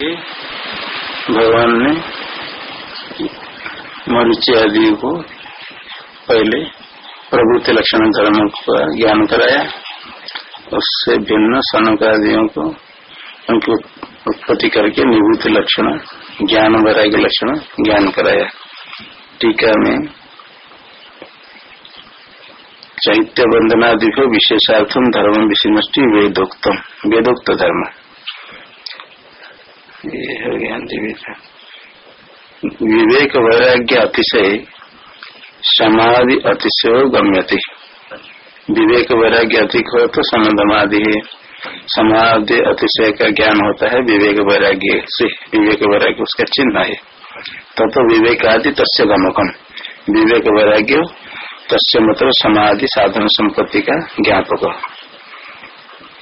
भगवान ने मरुचि आदि को पहले प्रभुति लक्षण धर्म का ज्ञान कराया। उससे भिन्न सनक आदियों को उनकी उत्पत्ति करके निवृत्ति लक्षण, ज्ञान वैराग्य लक्षण ज्ञान कराया। टीका में चैत्य वंदनादि को विशेषार्थम धर्म विषमष्टि वेदोक्तम, वेदोक्त धर्म। विवेक वैराग्य अतिशय, समाधि अतिशय गम्यति। विवेक वैराग्य अधिक हो तो समाधि है। समाधि अतिशय का ज्ञान होता है विवेक वैराग्य से। विवेक वैराग्य उसका चिन्ह है। तब तो विवेक आदि तस्य गमकम। विवेक वैराग्य तस्य मतलब समाधि साधन संपत्ति का ज्ञापक।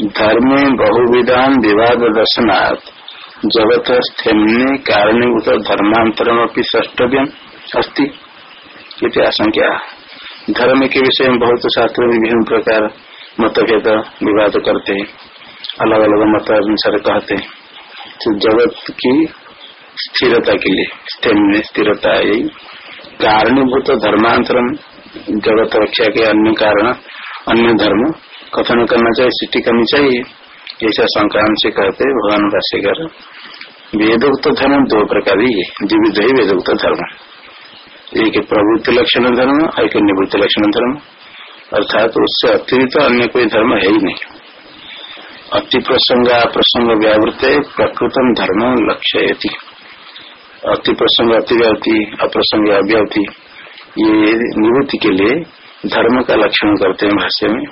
धर्म बहुविधान विवाद दर्शनार्थ जगत स्थेम्ने कारणीभूत धर्मांतरम अपनी ष्टव्यम अस्ति आशंका। धर्म के विषय में बहुत शास्त्र विभिन्न प्रकार मतभेद विवाद करते हैं अलग अलग मत अनुसार कहते। हैं तो जगत की स्थिरता के लिए स्थेम्ने स्थिरता यही। कारणीभूत धर्मांतरम जगत रक्षा के अन्य कारण, अन्य धर्म कथन करना चाहिए, सिटी करनी चाहिए। ऐसा संक्रांत से कहते भगवान भाष्यकर वेदोक्त धर्म दो प्रकार ही द्विविध ही वेदोक्त धर्म। एक प्रवृत्ति लक्षण धर्म एक निवृत्ति लक्षण धर्म। अर्थात उससे अतिरिक्त अन्य कोई धर्म है ही नहीं। अति प्रसंग प्रसंग व्यावृत प्रकृतम धर्म लक्ष्य अति प्रसंग अतिव्यावति अप्रसंग अव्यावति ये निवृत्ति के लिए धर्म का लक्षण करते हैं भाष्य में।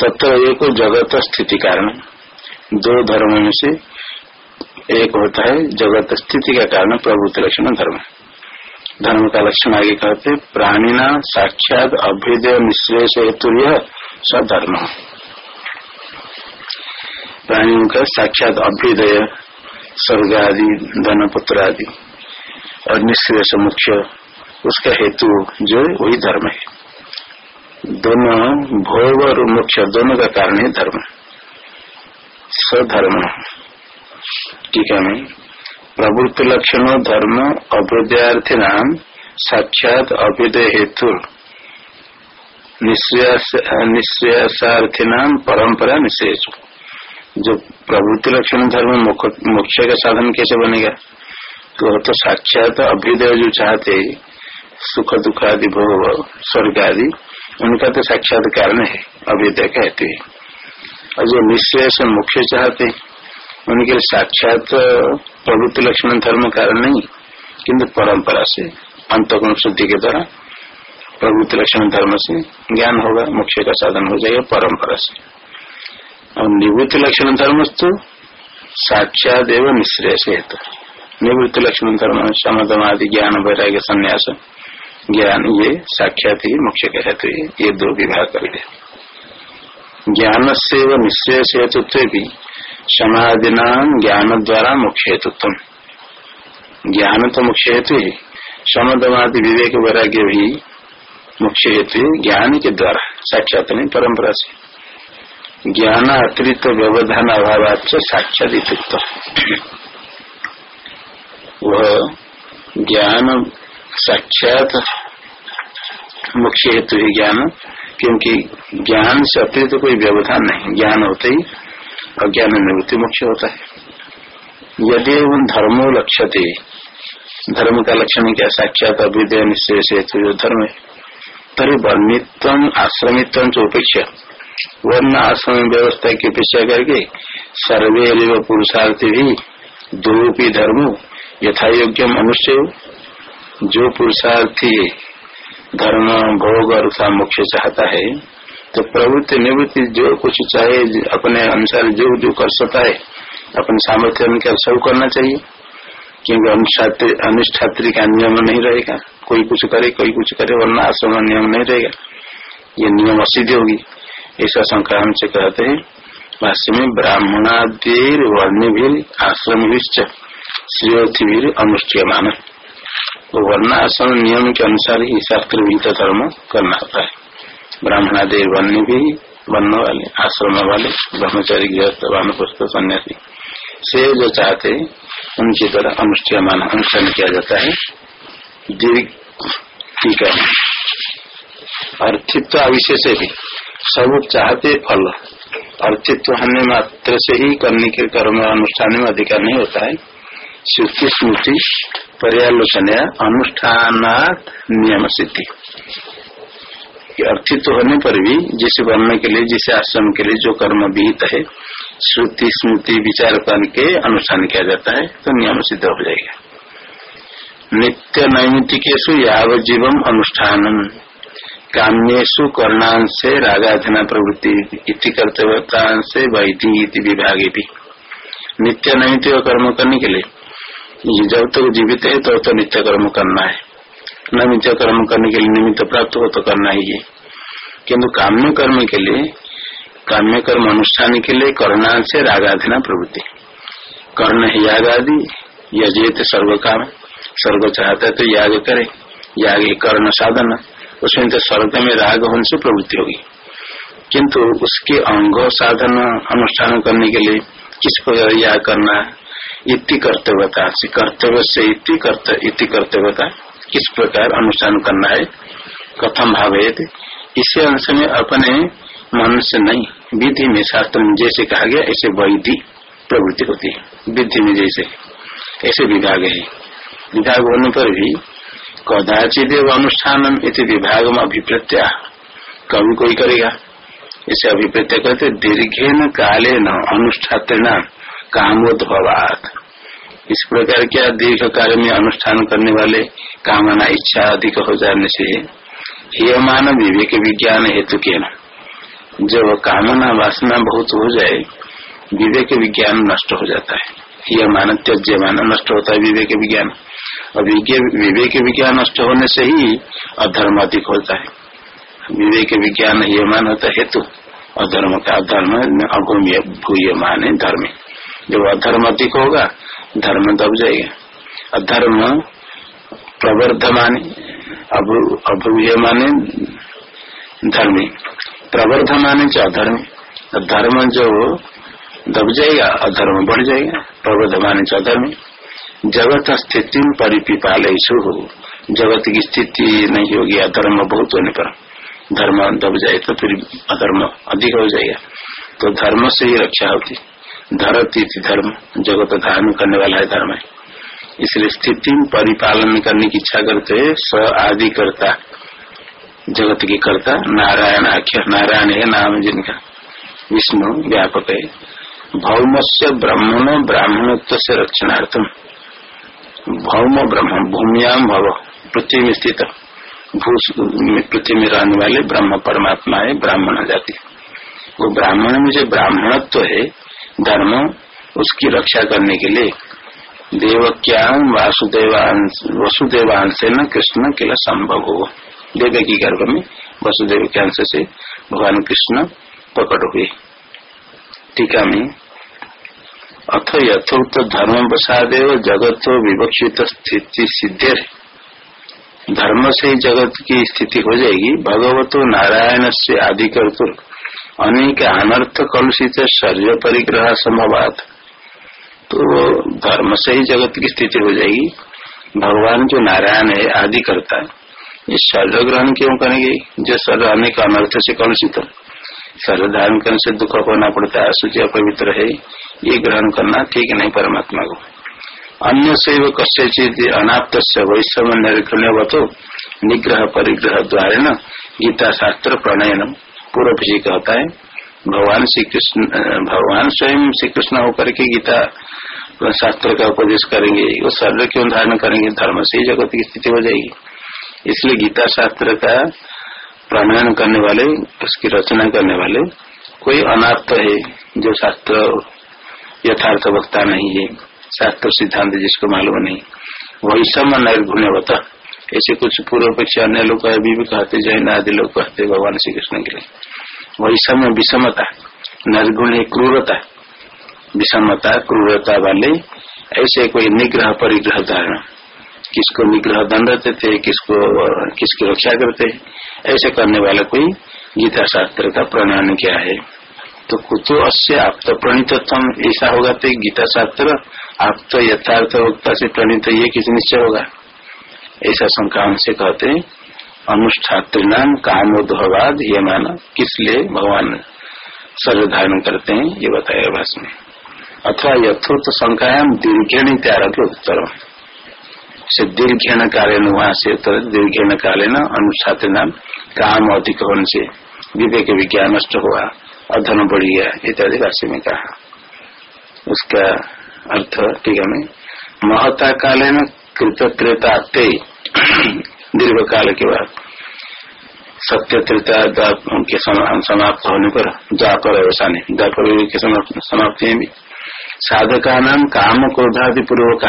तत्व एक जगत स्थिति कारण। दो धर्मों में से एक होता है जगत स्थिति का कारण प्रभुत्व लक्षण धर्म। धर्म का लक्षण आगे कहते प्राणीना साक्षात अभ्युदय निश्रेष हेतु यह सधर्म। प्राणियों का साक्षात अभ्युदय स्वर्ग आदि धन पुत्र आदि और निश्रेष मुख्य उसका हेतु जो वही धर्म है। दोनों भोग और मुख्य दोनों का कारण है धर्म। सधर्म टीका में प्रवृत्ति लक्षण धर्म, अभ्युदयार्थी नाम, साक्षात अभ्युदय हेतु। निश्चयार्थी नाम, परंपरा निश्चय जो प्रवृत्ति लक्षण धर्म, मोक्ष का साधन कैसे बनेगा? तो तो साक्षात अभ्युदय जो चाहते, सुख दुख आदि भोग स्वर्ग आदि उनका तो साक्षात कारण है। अभ्युदय कहते हैं और जो निश्चय से मुख्य चाहते, उनके साक्षात प्रवृत्ति लक्ष्मण धर्म कारण नहीं, किंतु परंपरा से, अंतगुण शुद्धि के द्वारा प्रवृत्ति लक्षण धर्म से ज्ञान होगा मुख्य का साधन हो जाएगा परंपरा से। और निवृत्ति लक्षण धर्म तो साक्षात एवं निश्चय से तो। निवृत्ति लक्षण धर्म समदम आदि, ज्ञान, वैराग्य, संन्यास ज्ञान ये साक्षात ही मुख्य कहते ये दो विभाग कर गए। ज्ञान से व निश्चय से हेतुत्व भी समाधि नाम ज्ञान द्वारा मुख्य हेतुत्व ज्ञान तो मुख्य हेतु है, समदमादि विवेक वैराग्य भी मुख्य हेतु ज्ञान के द्वारा, साक्षात नहीं परंपरा से। ज्ञान अतिरिक्त व्यवधान अभाव साक्षात वह ज्ञान साक्षात मुख्य हेतु है ज्ञान, क्योंकि ज्ञान से अतिरिक्त तो कोई व्यवधान नहीं। ज्ञान होते ही अज्ञान निवृत्ति मुख्य होता है। यदि उन धर्मो लक्ष्यते धर्म का लक्षण क्या? साक्षात अभ्युदय निश्चय से जो धर्म है। तरी वर्णित्व, आश्रमित्व जो उपेक्षा। वर्ण, आश्रम, व्यवस्था की अपेक्षा करके सर्वे पुरुषार्थी भी दो धर्म यथा योग्य मनुष्य जो पुरुषार्थी धर्म भोग और उसका मुख्य चाहता है तो प्रवृत्ति निवृत्ति जो कुछ चाहे, अपने अनुसार जो जो कर सकता है, अपने सामर्थ्य अनुसार सब करना चाहिए। क्योंकि अनुष्ठात्री का नियम नहीं रहेगा। कोई कुछ करे, कोई कुछ करे, वरना आश्रम नियम नहीं रहेगा। ये नियम असिद्ध होगी। ऐसा संक्रांत से कहते हैं भाष्य में ब्राह्मणादेर वर्ण भी आश्रम श्रेयोथि भी अनुष्ठीय माना तो वर्णाश्रम नियम के अनुसार ही शास्त्र विहित धर्म करना होता है। ब्राह्मणादि वन्य भी, बनने वाले, आश्रम वाले, ब्रह्मचारी गृहस्थ वानप्रस्थ सन्यासी, से जो चाहते, उनके द्वारा अनुष्ठियमान अनुष्ठान किया जाता है। है अर्थित्व अविशेष भी, सब चाहते फल। अर्थित्व होने मात्र से ही करने के कर्म अनुष्ठान में अधिकार नहीं होता है। स्मृति पर्यालोचन अनुष्ठान नियम सिद्धि अर्थित्व होने पर भी, जिस वर्ण के लिए, जिस आश्रम के लिए जो कर्म विहित है, श्रुति, स्मृति, विचार करके अनुष्ठान किया जाता है तो नियम सिद्ध हो जाएगा। नित्य नैमितिकेशु याव जीवम अनुष्ठान काम्यु कर्णांश रागाधना प्रवृत्ति इति कर्तव्यता से वैधि विभागे भी नित्य नैमित कर्म करने के लिए जब तक जीवित है तो, तो नित्य कर्म करना है। न नित्य कर्म करने के लिए निमित्त प्राप्त हो तो करना ही है। किन्तु काम्य कर्म के लिए काम्य कर्म अनुष्ठान के लिए कर्णांश से रागाधना प्रवृत्ति। कर्ण है याग आदि यजेत सर्व काम स्वर्ग चाहता है तो याग करे। याग कर्ण साधन उसमें तो स्वर्ग में राग होने से प्रवृत्ति होगी। किंतु उसके अंग साधन अनुष्ठान करने के लिए किस प्रकार याग करना इति कर्तव्यता कर्तव्य से इति कर्तव्यता किस प्रकार अनुष्ठान करना है? कथम भाव इसी अंश में अपने मन से नहीं, विधि में, शास्त्र में जैसे कहा गया, ऐसे वैधि प्रवृत्ति होती है। विधि में जैसे, ऐसे विभाग है। विभाग होने पर भी कदाचित अनुष्ठान विभाग में अभिप्रत्या। कभी कोई करेगा? इसे अभिप्रत्य करते दीर्घे न काले न अनुष्ठान कामोद्भवात। इस प्रकार क्या दीर्घ काल में अनुष्ठान करने वाले कामना, इच्छा अधिक हो जाने से हियमान विवेक विज्ञान हेतु के जब कामना वासना बहुत हो जाए, विवेक विज्ञान नष्ट हो जाता है। हियमान त्यज्यमान नष्ट होता है विवेक विज्ञान। और विवेक विज्ञान नष्ट होने से ही अधर्म अधिक होता है। विवेक विज्ञान ये मान होता हेतु। अधर्म का अधर्म अगुम्य भूय माने धर्म। जब अधर्म अधिक होगा, धर्म दब जाएगा। अधर्म प्रवर्धमान अभूय माने धर्म। प्रवर्धमान जो अधर्म। धर्म जो दब जाएगा, अधर्म बढ़ जाएगा। प्रवर्धमान जो अधर्म। जगत स्थिति परिपिपाल हो। जगत की स्थिति नहीं होगी, अधर्म बहुत होने पर। धर्म दब जाए तो फिर अधर्म अधिक हो जाएगा। तो धर्म से ही रक्षा होती। धरती धर्म, जगत धारण करने वाला है धर्म है। इसलिए स्थिति परिपालन करने की इच्छा करते है, स आदि करता, जगत की करता, नारायण आख्या, नारायण है नाम जिनका। विष्णु व्यापक है। भौम से ब्राह्मण ब्राह्मणत्व से रक्षणार्थम भौम ब्रह्म भूमियाम भव, पृथ्वी में स्थित। भू पृथ्वी में रहने वाले ब्रह्म परमात्मा है, ब्राह्मण जाति। वो ब्राह्मण में जो ब्राह्मणत्व है धर्म, उसकी रक्षा करने के लिए। देवक्याम वासुदेवांश से न कृष्ण के लिए संभव हो। देव की गर्भ में वसुदेव के अंश से भगवान कृष्ण प्रकट हुए। टीका में, अथ यथोक्त धर्म प्रसादेव जगत विवक्षित स्थिति सिद्धे धर्म से जगत की स्थिति हो जाएगी। भगवतो नारायण से आदि कर्तुर अनेक अनर्थ कलुषित शरीर परिग्रह संभवात तो धर्म से ही जगत की स्थिति हो जाएगी। भगवान जो नारायण है, आदि करता है। ये शरीर ग्रहण क्यों करेंगे? जो शरीर अनेक अनर्थ से कलुषित शरीर धारण करने से दुख होना पड़ता है, अशुचि अपवित्र है। ये ग्रहण करना ठीक नहीं परमात्मा को। अन्य से कस्यचित अनाप्त से वैश्व निर्गण्य तो निग्रह परिग्रह द्वारा गीता शास्त्र प्रणयन पूर्व जी कहता है, भगवान श्री कृष्ण भगवान स्वयं श्री कृष्ण होकर के गीता शास्त्र का उपदेश करेंगे, वो शरीर क्यों धारण करेंगे? धर्म से ही जगत की स्थिति हो जाएगी। इसलिए गीता शास्त्र का प्रणयन करने वाले, उसकी रचना करने वाले, कोई अनाथ है, जो शास्त्र यथार्थ वक्ता नहीं है, शास्त्र सिद्धांत जिसको मालूम नहीं, वही सब निर्गुण्यवता। ऐसे कुछ पूर्व पक्ष अन्य लोग अभी भी कहते जैन आदि लोग कहते भगवान श्री कृष्ण के लिए। वही समय विषमता, निर्गुण क्रूरता। विषमता, क्रूरता वाले, ऐसे कोई निग्रह परिग्रह धारण। किसको निग्रह दंड देते थे किसको, किसकी रक्षा करते, ऐसे करने वाले कोई गीता शास्त्र का प्रणयन क्या है? तो कुतो अस्य आप प्रणीत ऐसा होगा तो गीता शास्त्र आप तो यथार्थ वक्ता से प्रणीत, ये किस निश्चय होगा? ऐसा शंका से कहते हैं अनुष्ठात्र नाम कामोद्भवाद, ये माना किस लिए भगवान शरीर धारण करते हैं, ये बताया भाषण में। अथवा यथोक्त संख्याम दीर्घेण इत्यारभ उत्तर से दीर्घेण कालीन वहाँ से उत्तर, दीर्घेण कालीन अनुष्ठात्री नाम काम अधिक होने से विवेक विज्ञान नष्ट हुआ अधन बढ़ गया, इत्यादि राशि में कहा। उसका अर्थ, ठीक है महता कालीन कृतकृता दीर्घ काल के बाद। सत्य त्रेता के समाप्त होने पर द्वापर अवसानी। द्वापर के समाप्ति में साधका नाम काम क्रोधादि पूर्वक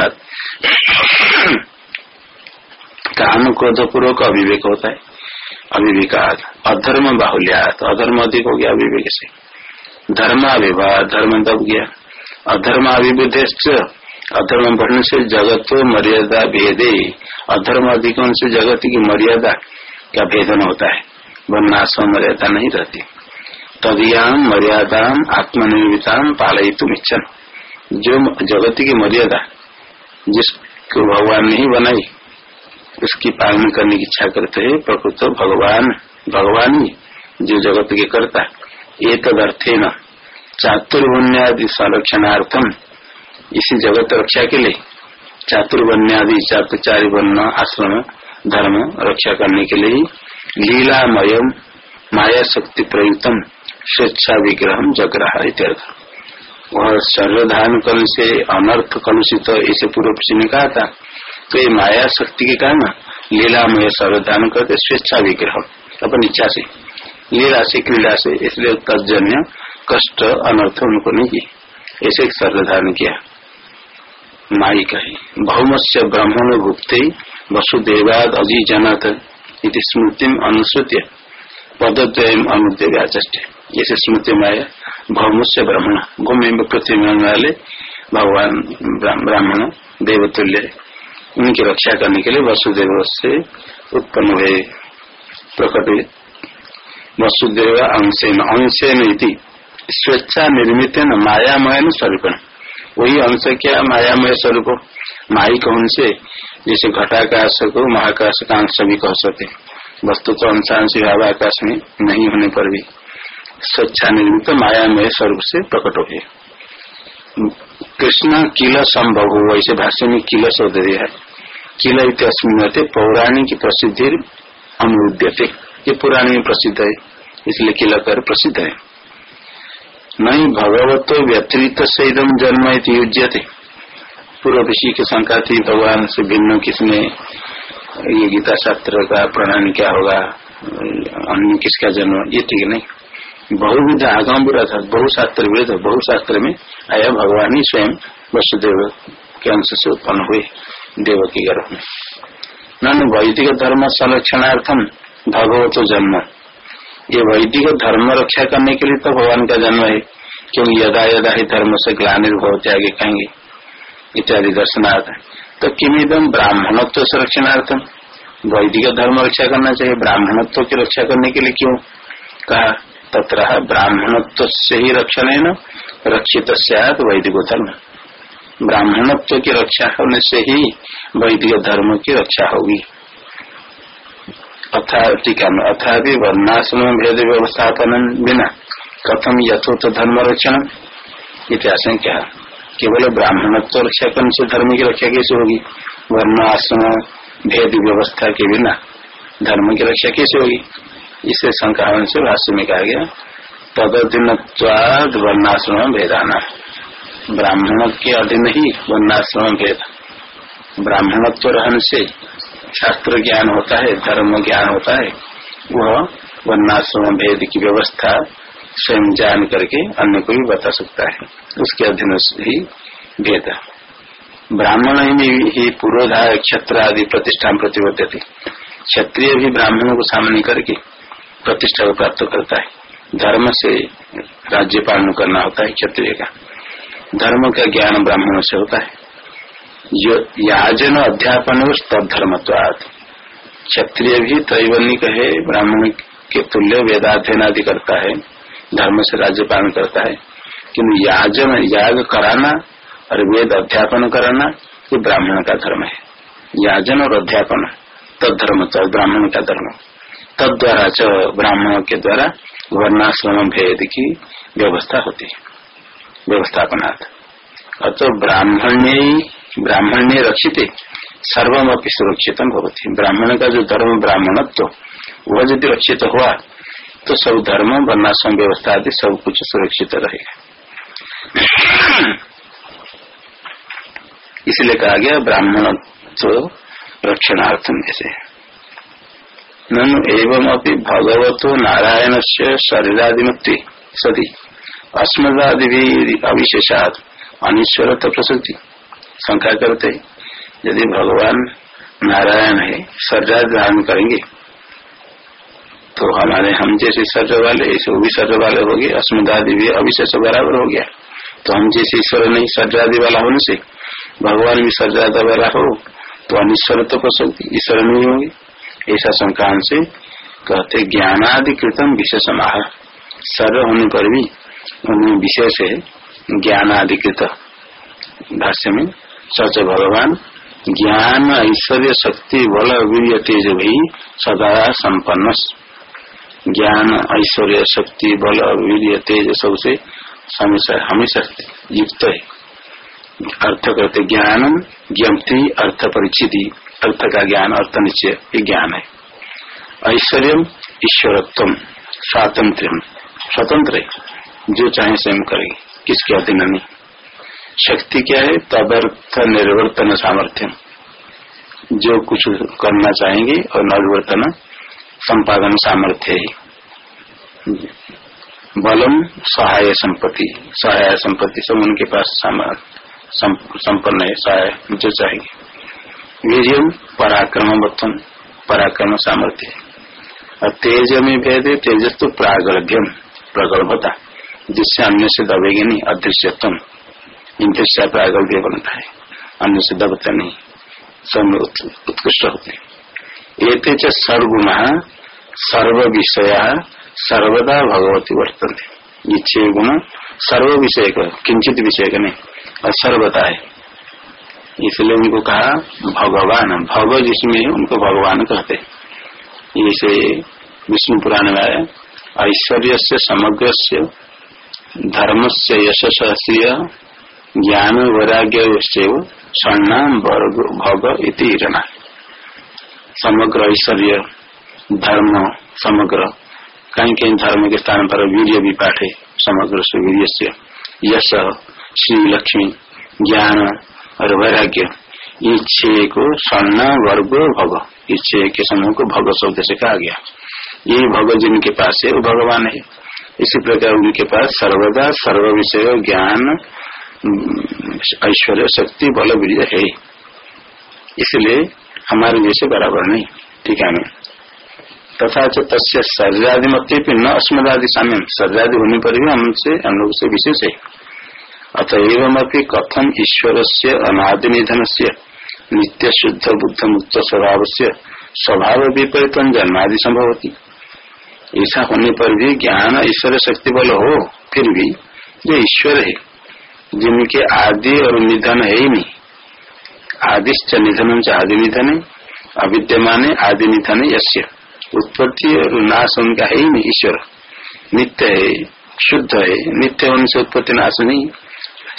काम क्रोध पूर्वक अविवेक होता है। अविवेकात अधर्म बाहुल्यात अधर्म अधिक हो गया अविवेक से। धर्म धर्माविवाह धर्म दब गया। अधर्म अभिवृद्ध अधर्म बढ़ने से जगत मर्यादा भेदे। अधर्म अधिक से जगत की मर्यादा का भेदन होता है। वर्णाश्रम मर्यादा नहीं रहती। तदियाम मर्यादा आत्मनिर्मिता पालय तुम इच्छन। जो जगत की मर्यादा, जिसको भगवान नहीं बनाई, उसकी पालन करने की इच्छा करते है, प्रकृत भगवान भगवान ही जो जगत के करता। एक अर्थे न चातुर्वन्यादि संरक्षणार्थम इसी जगत रक्षा के लिए। चातुर्वन्यादि चातुचारी वर्ण आश्रम, धर्म रक्षा करने के लिए लीलामय माया शक्ति प्रयुक्तम स्वेच्छा विग्रह जगराह इत्यर्थ। वह धारण करने से अनर्थ कलुषित, इसे पूर्व से ने कहा था। तो ये माया शक्ति के कारण लीलामय शरीर धारण करते स्वेच्छा विग्रह अपनी इच्छा से, लीला से, क्रीड़ा से, इसलिए तजन्य कष्ट, अनर्थ उनको नहीं की ऐसे शरीर किया। माई कही बहुमस्य ब्राह्मण गुप्ते वसुदेवाद अजी जनत इति स्मृति अनुसृत्य पदद्वयम अनुदेव्याचे जैसे स्मृति में आया बहुमस्य ब्राह्मण। भूमि में पृथ्वी में वाले भगवान ब्राह्मण देवतुल्य उनकी रक्षा करने के लिए वसुदेव से उत्पन्न हुए प्रकट वसुदेव अंशेन अंशेन स्वेच्छा निर्मित मायामय स्वरूप वही अंश क्या मायामय स्वरूप माई कौन से? जैसे घटाकाश को महाकाश का अंश भी कह सकते वस्तु तो अंशांश भाव आकाश में नहीं होने पर भी। स्वेच्छा निर्मित मायामय स्वरूप से प्रकट हो गए कृष्ण किल संभव हो ऐसे भाष्य में किल शोध दिया है। किल इतने पौराणिक प्रसिद्धि अनुद्यते ये पुराणी में प्रसिद्ध है, इसलिए किला कर प्रसिद्ध है। नहीं भगवत व्यतिरिक्त से एकदम जन्म युज्य थे पूर्व ऋषि की शंका थी भगवान से भिन्न किसने, ये गीता शास्त्र का प्रणाली क्या होगा, अन्य किसका जन्म, ये ठीक नहीं। बहुविध आगाम बुरा था बहुशास्त्र वेद बहुशास्त्र में आया भगवान ही स्वयं वसुदेव के अंश से उत्पन्न हुए देव की गर्भ में। न धर्म संरक्षणार्थम भगवत जन्म। ये वैदिक धर्म रक्षा करने के लिए तो भगवान का जन्म है। क्योंकि यदा यदा ही धर्म से ग्लानिर्भवते आगे कहेंगे। इत्यादि दर्शनार्थ। तो किमिदम ब्राह्मणत्व संरक्षणार्थम वैदिक धर्म रक्षा करना चाहिए। ब्राह्मणत्व की रक्षा करने के लिए क्यों? कहा तथा ब्राह्मणत्व से ही रक्षण है न? रक्षित वैदिक धर्म। ब्राह्मणत्व की रक्षा होने से ही वैदिक धर्म की रक्षा होगी। अथा टीका में अथा भी वर्णाश्रम भेद व्यवस्थापन बिना कथम यथोत धर्म रक्षण इतिहास क्या केवल ब्राह्मणत्व रक्षा करने से धर्म की रक्षा कैसे होगी? वर्णाश्रम, भेद व्यवस्था के बिना धर्म की रक्षा कैसे होगी? इसे शंका से भाष्य में कहा गया तदधीन वर्णाश्रम भेदाना। ब्राह्मण के अधीन ही वर्णाश्रम भेद। ब्राह्मणत्व रहने से शास्त्र ज्ञान होता है धर्म ज्ञान होता है, वह वर्णाश्रम भेद की व्यवस्था स्वयं जान करके अन्य को भी बता सकता है। उसके अधीन ही भेद। ब्राह्मण ही पूर्वधार क्षत्र आदि प्रतिष्ठा प्रतिबद्ध थे। क्षत्रिय भी ब्राह्मणों को सामने करके प्रतिष्ठा को प्राप्त करता है। धर्म से राज्य पालन करना होता है क्षत्रिय का। धर्म का ज्ञान ब्राह्मणों से होता है। याजन अध्यापन तद्धर्मत्वाद क्षत्रिय भी त्रैवर्णिक है ब्राह्मण के तुल्य वेदाध्ययन आदि करता है, धर्म से राज्य पालन करता है। किन्तु याजन, याग कराना और वेद अध्यापन कराना, ये ब्राह्मण का धर्म है। याजन और अध्यापन तद धर्म ब्राह्मण का धर्म। तद द्वारा च ब्राह्मणों के द्वारा वर्णाश्रम भेद की व्यवस्था होती है। व्यवस्थापनाथ अतो ब्राह्मण्य ब्राह्मण्य रक्षित, सर्वम सुरक्षित होती ब्राह्मण का जो धर्म, ब्राह्मणत्व, वह यदि रक्षित हुआ तो सब धर्म वर्णाश्रम व्यवस्था आदि सब कुछ सुरक्षित रहेगा। इसलिए कहा गया ब्राह्मण तो रक्षणार्थम जैसे। ननु एवं अपनी भगवतो नारायण से शरीरादिमुक्ति सदी अस्मदादि अविशेषात अनिश्वर प्रसुति। शंका करते यदि भगवान नारायण है शरीर धारण करेंगे तो हमारे हम जैसे शरीर वाले ऐसे वो भी शरीर वाले हो गए अस्मदादि भी अविशेष बराबर हो गया। तो हम जैसे ईश्वर नहीं सर्जादि वाला होने से, भगवान भी सर्जादा वाला हो तो अनिश्वर तो कर सकती ईश्वर नहीं होगी। ऐसा संक्रांत से कहते ज्ञानादि कृतम विशेष माह सर्व होने पर भी उन्हें विशेष है, ज्ञानाधिकृत भाष्य में सच भगवान, ज्ञान, ऐश्वर्य, शक्ति, बल वीर तेज भी सदा संपन्न। ज्ञान, ऐश्वर्य, शक्ति, बल वीर तेज सबसे हमेशा हमेशा युक्त है। अर्थ करते ज्ञान, ज्ञप्ति, अर्थ परिचिति। अर्थ का ज्ञान, अर्थ निश्चय, ये ज्ञान है। ऐश्वर्य ईश्वरत्व स्वातंत्र स्वतंत्र जो चाहे स्वयं करे, किसके अधीन नहीं। शक्ति क्या है? तदर्थ निर्वर्तन सामर्थ्य जो कुछ करना चाहेंगे और निर्वर्तन, संपादन सामर्थ्य है। बलम सहाय संपत्ति। सहाय संपत्ति सब उनके पास संपन्न है, सहाय जो चाहेंगे। वीरियम पराक्रम वत्थम पराक्रम सामर्थ्य और तेज में भेद है तेजस तो प्रागल्भ्यम, प्रगल्भता। जिससे अन्य से दबेगी नहीं अदृश्यत्म इनसे प्रागल्भ्य बनता है। अन्य से दबता नहीं। सब उत्कृष्ट होते एक सर्वगुण सर्व विषया सर्वदा भगवती वर्तन ये छह गुण सर्व विषय का किंचित विषय का नहीं, और सर्वता है। इसलिए उनको कहा भगवान। भग जिसमें उनको भगवान कहते जैसे विष्णु पुराण में आया ऐश्वर्य से समग्र से धर्म से यशस्वी ज्ञान वैराग्य स्वर्णाम भग इति समग्र ऐश्वर्य धर्म समग्र कहीं कहीं धर्म के स्थान पर वीर्य भी पाठ समग्र से वीर्य से यश श्री लक्ष्मी ज्ञान और वैराग्य छह को स्वर्ण वर्ग भग छह के समूह को भग शब्द से कहा गया ये भग जिनके पास है वो भगवान है इसी प्रकार उनके पास सर्वदा सर्व विषय ज्ञान ऐश्वर्य शक्ति बल वीर्य है। इसलिए हमारे जैसे बराबर नहीं, ठीक है तथा तस्य शरीरादिमत्व न अस्मदादि साम्य। शरीरादि होने पर भी हमसे, हम लोग से विशेष है। अतएव कथम ईश्वर से अनादि निधन से नित्य शुद्ध बुद्ध मुक्त स्वभाव से स्वभाव विपरीत जन्मादि संभव होती ऐसा होने पर भी ज्ञान ईश्वर शक्ति बल हो, फिर भी जो ईश्वर है। जिनके आदि और निधन है ही नहीं। आदिश्च निधन आदि निधन है अविद्यमान आदि निधन यश्य उत्पत्ति और नाश उनका है ही नहीं, ईश्वर। नित्य है, शुद्ध है। नित्य होने से उत्पत्ति नाश नहीं,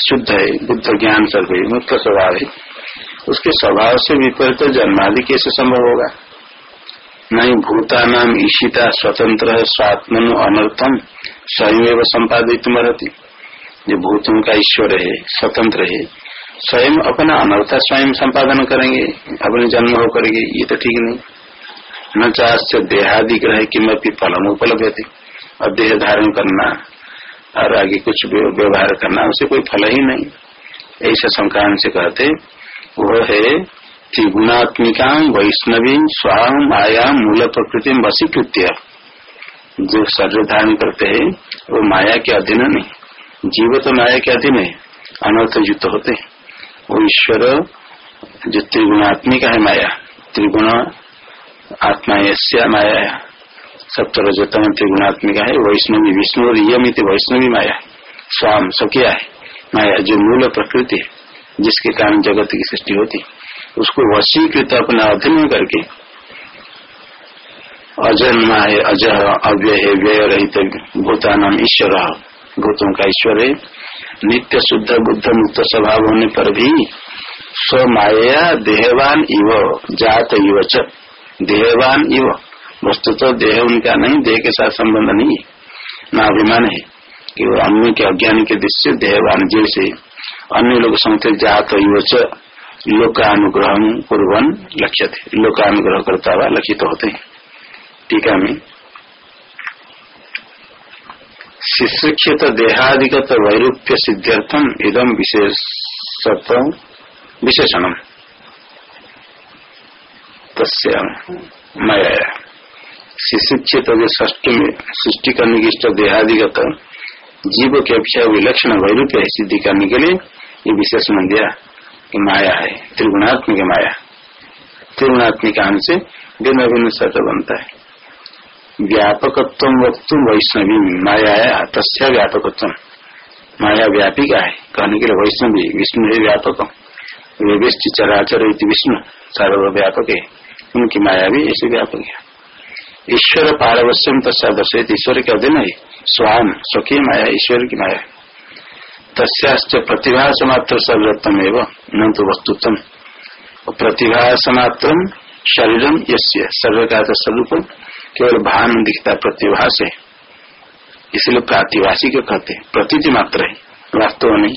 शुद्ध है। बुद्ध ज्ञान सर्व मुक्त स्वभाव है। उसके स्वभाव से विपरीत जन्मादि कैसे संभव होगा? नहीं, भूता नाम ईशिता स्वतंत्र, स्वात्मनु अनर्थम, स्वयं संपादित मरती। जो भूतों का ईश्वर है, स्वतंत्र है। स्वयं अपना अनर्थ स्वयं संपादन करेंगे, अपने जन्म हो करेंगे, ये तो ठीक नहीं। न चाह चाहे देहादिग्रह किमपि फलम उपलब्ध थे और देह धारण करना, और आगे कुछ व्यवहार करना, उसे कोई फल ही नहीं। ऐसा संक्रांत से कहते, वो है त्रिगुणात्मिका वैष्णवी स्वाम आया मूल प्रकृति वसीकृत्य। जो शरीर धारण करते हैं, वो माया के अधीन नहीं। जीव तो माया के अधीन है अनर्थ युक्त होते वो ईश्वर जो त्रिगुणात्मिका है माया, त्रिगुण आत्मा यश्या माया सप्तरजतम त्रिगुणात्मिका है, वैष्णवी विष्णु और यमित वैष्णवी माया स्वाम सकिया है। माया जो मूल प्रकृति है, जिसके कारण जगत की सृष्टि होती उसको वशीकृत अपना अधीन करके अजन्मा है, अजह, अव्यय है व्यय रहित भूतान ईश्वर। भूतों का ईश्वर है नित्य शुद्ध बुद्ध मुक्त स्वभाव होने पर भी स्व माया देहवान इव, जात इव च। देहवान इव। वस्तु तो देह उनका नहीं, देह के साथ संबंध नहीं है। न अभिमान है कि वो अन्य के अज्ञान के दृश्य देहवान जैसे अन्य लोग समझते जात युवच लोकानुग्रह कुरन लक्ष्य थे लोकानुग्रह करता हुआ लक्षित होते हैं। टीका में शिशिक्षित देहादिगत वैरूप्य सिद्ध्यर्थम इदम विशेष विशेषण तस्य शिशिक्षित सृष्टि करने की इष्ट देहादिगत जीव की अपेक्षा विलक्षण वैरूप्य सिद्धि करने के लिए ये विशेषण दिया। कि माया है, त्रिगुणात्मिक माया। त्रिगुणात्मिक से भिन्न भिन्न सत बनता है। व्यापकत्व वक्त वैष्णवी। माया है, तस्या व्यापकत्व। माया व्यापिका है कहने के लिए वैष्णवी, विष्णु है व्यापक व्यवस्थित चराचर विष्णु, सर्वव्यापक है। उनकी माया भी ऐसे व्यापक है। ईश्वर पारवश्यम तस्या दर्शित ईश्वर के अधीन है? स्वाम स्वकीय माया, ईश्वर की माया। तस्याच प्रतिभास मात्र सर्वोत्तम एवं न तो वस्तुत्म प्रतिभास मात्र शरीरम यस्य सर्व का स्वरूप केवल भान दिखता प्रतिभा से। इसलिए प्रातिभाषी को कहते हैं? प्रतीति मात्र है। वास्तव नहीं।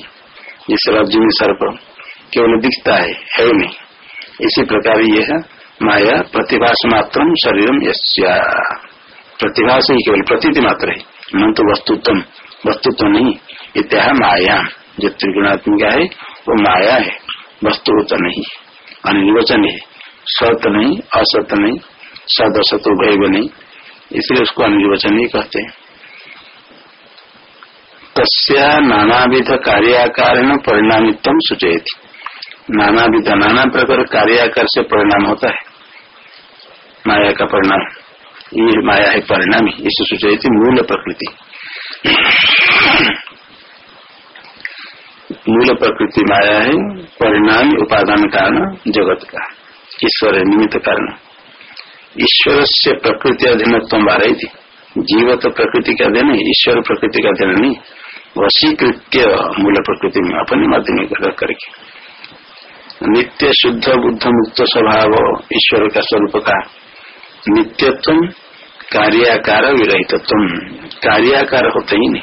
जिस रज्जु में सर्प केवल दिखता है है नहीं। इसी प्रकार यह माया प्रतिभास मात्र शरीरम यस्या। से ही केवल प्रतीति मात्र है। न तो वस्तुत्व वस्तुत्व नहीं। इत्या माया। जो त्रिगुणात्मिका है, वो माया है। वस्तु तो नहीं। अनिर्वचन है सत नहीं, असत नहीं। सद असत उभय नहीं इसलिए उसको अनिर्वचन ही कहते हैं। तस्या नानाविध कार्याकार परिणामित्व सूचयती। नाना विध नाना प्रकार कार्याकार से परिणाम होता है। माया का परिणाम। ये माया है परिणामी, इसे सूचित मूल प्रकृति। मूल प्रकृति माया है, परिणामी उपादान कारण जगत का, ईश्वर निमित्त कारण। ईश्वर से प्रकृति अधीनत्व रही थी जीव तो प्रकृति का अधीन है ईश्वर प्रकृति का अधीन नहीं। वशीकृत्य मूल प्रकृति में अपने माध्यम करके। नित्य शुद्ध, बुद्ध मुक्त स्वभाव ईश्वर का स्वरूप का नित्यत्व कार्याकार विरहितत्व। कार्याकार होते ही नहीं।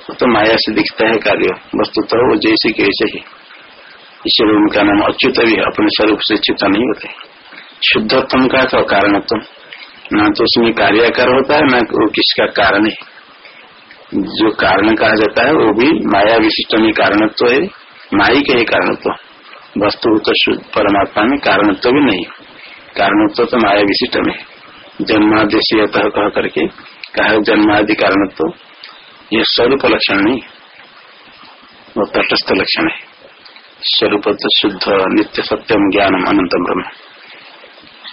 वो तो माया से दिखता है कार्य। वस्तु तो वो जैसे कैसे ही। ईश्वर उनका नाम अच्युत भी अपने स्वरूप से च्युत नहीं होते। शुद्धत्व का तो कारणत्व न तो उसमें कार्याकार होता है, न वो किसका कारण है। जो कारण कहा जाता है, वो भी माया विशिष्ट में कारणत्व है। माई के ही कारणत्व। वस्तु तो शुद्ध परमात्मा में कारणत्व भी नहीं। कारणत्व तो माया विशिष्ट में। जन्मादेशीय कह करके कहा, जन्मादि कारणत्व। ये स्वरूप लक्षण नहीं। वो तटस्थ लक्षण है। स्वरूप तो शुद्ध, नित्य सत्यम, ज्ञानम अनंत ब्रह्म।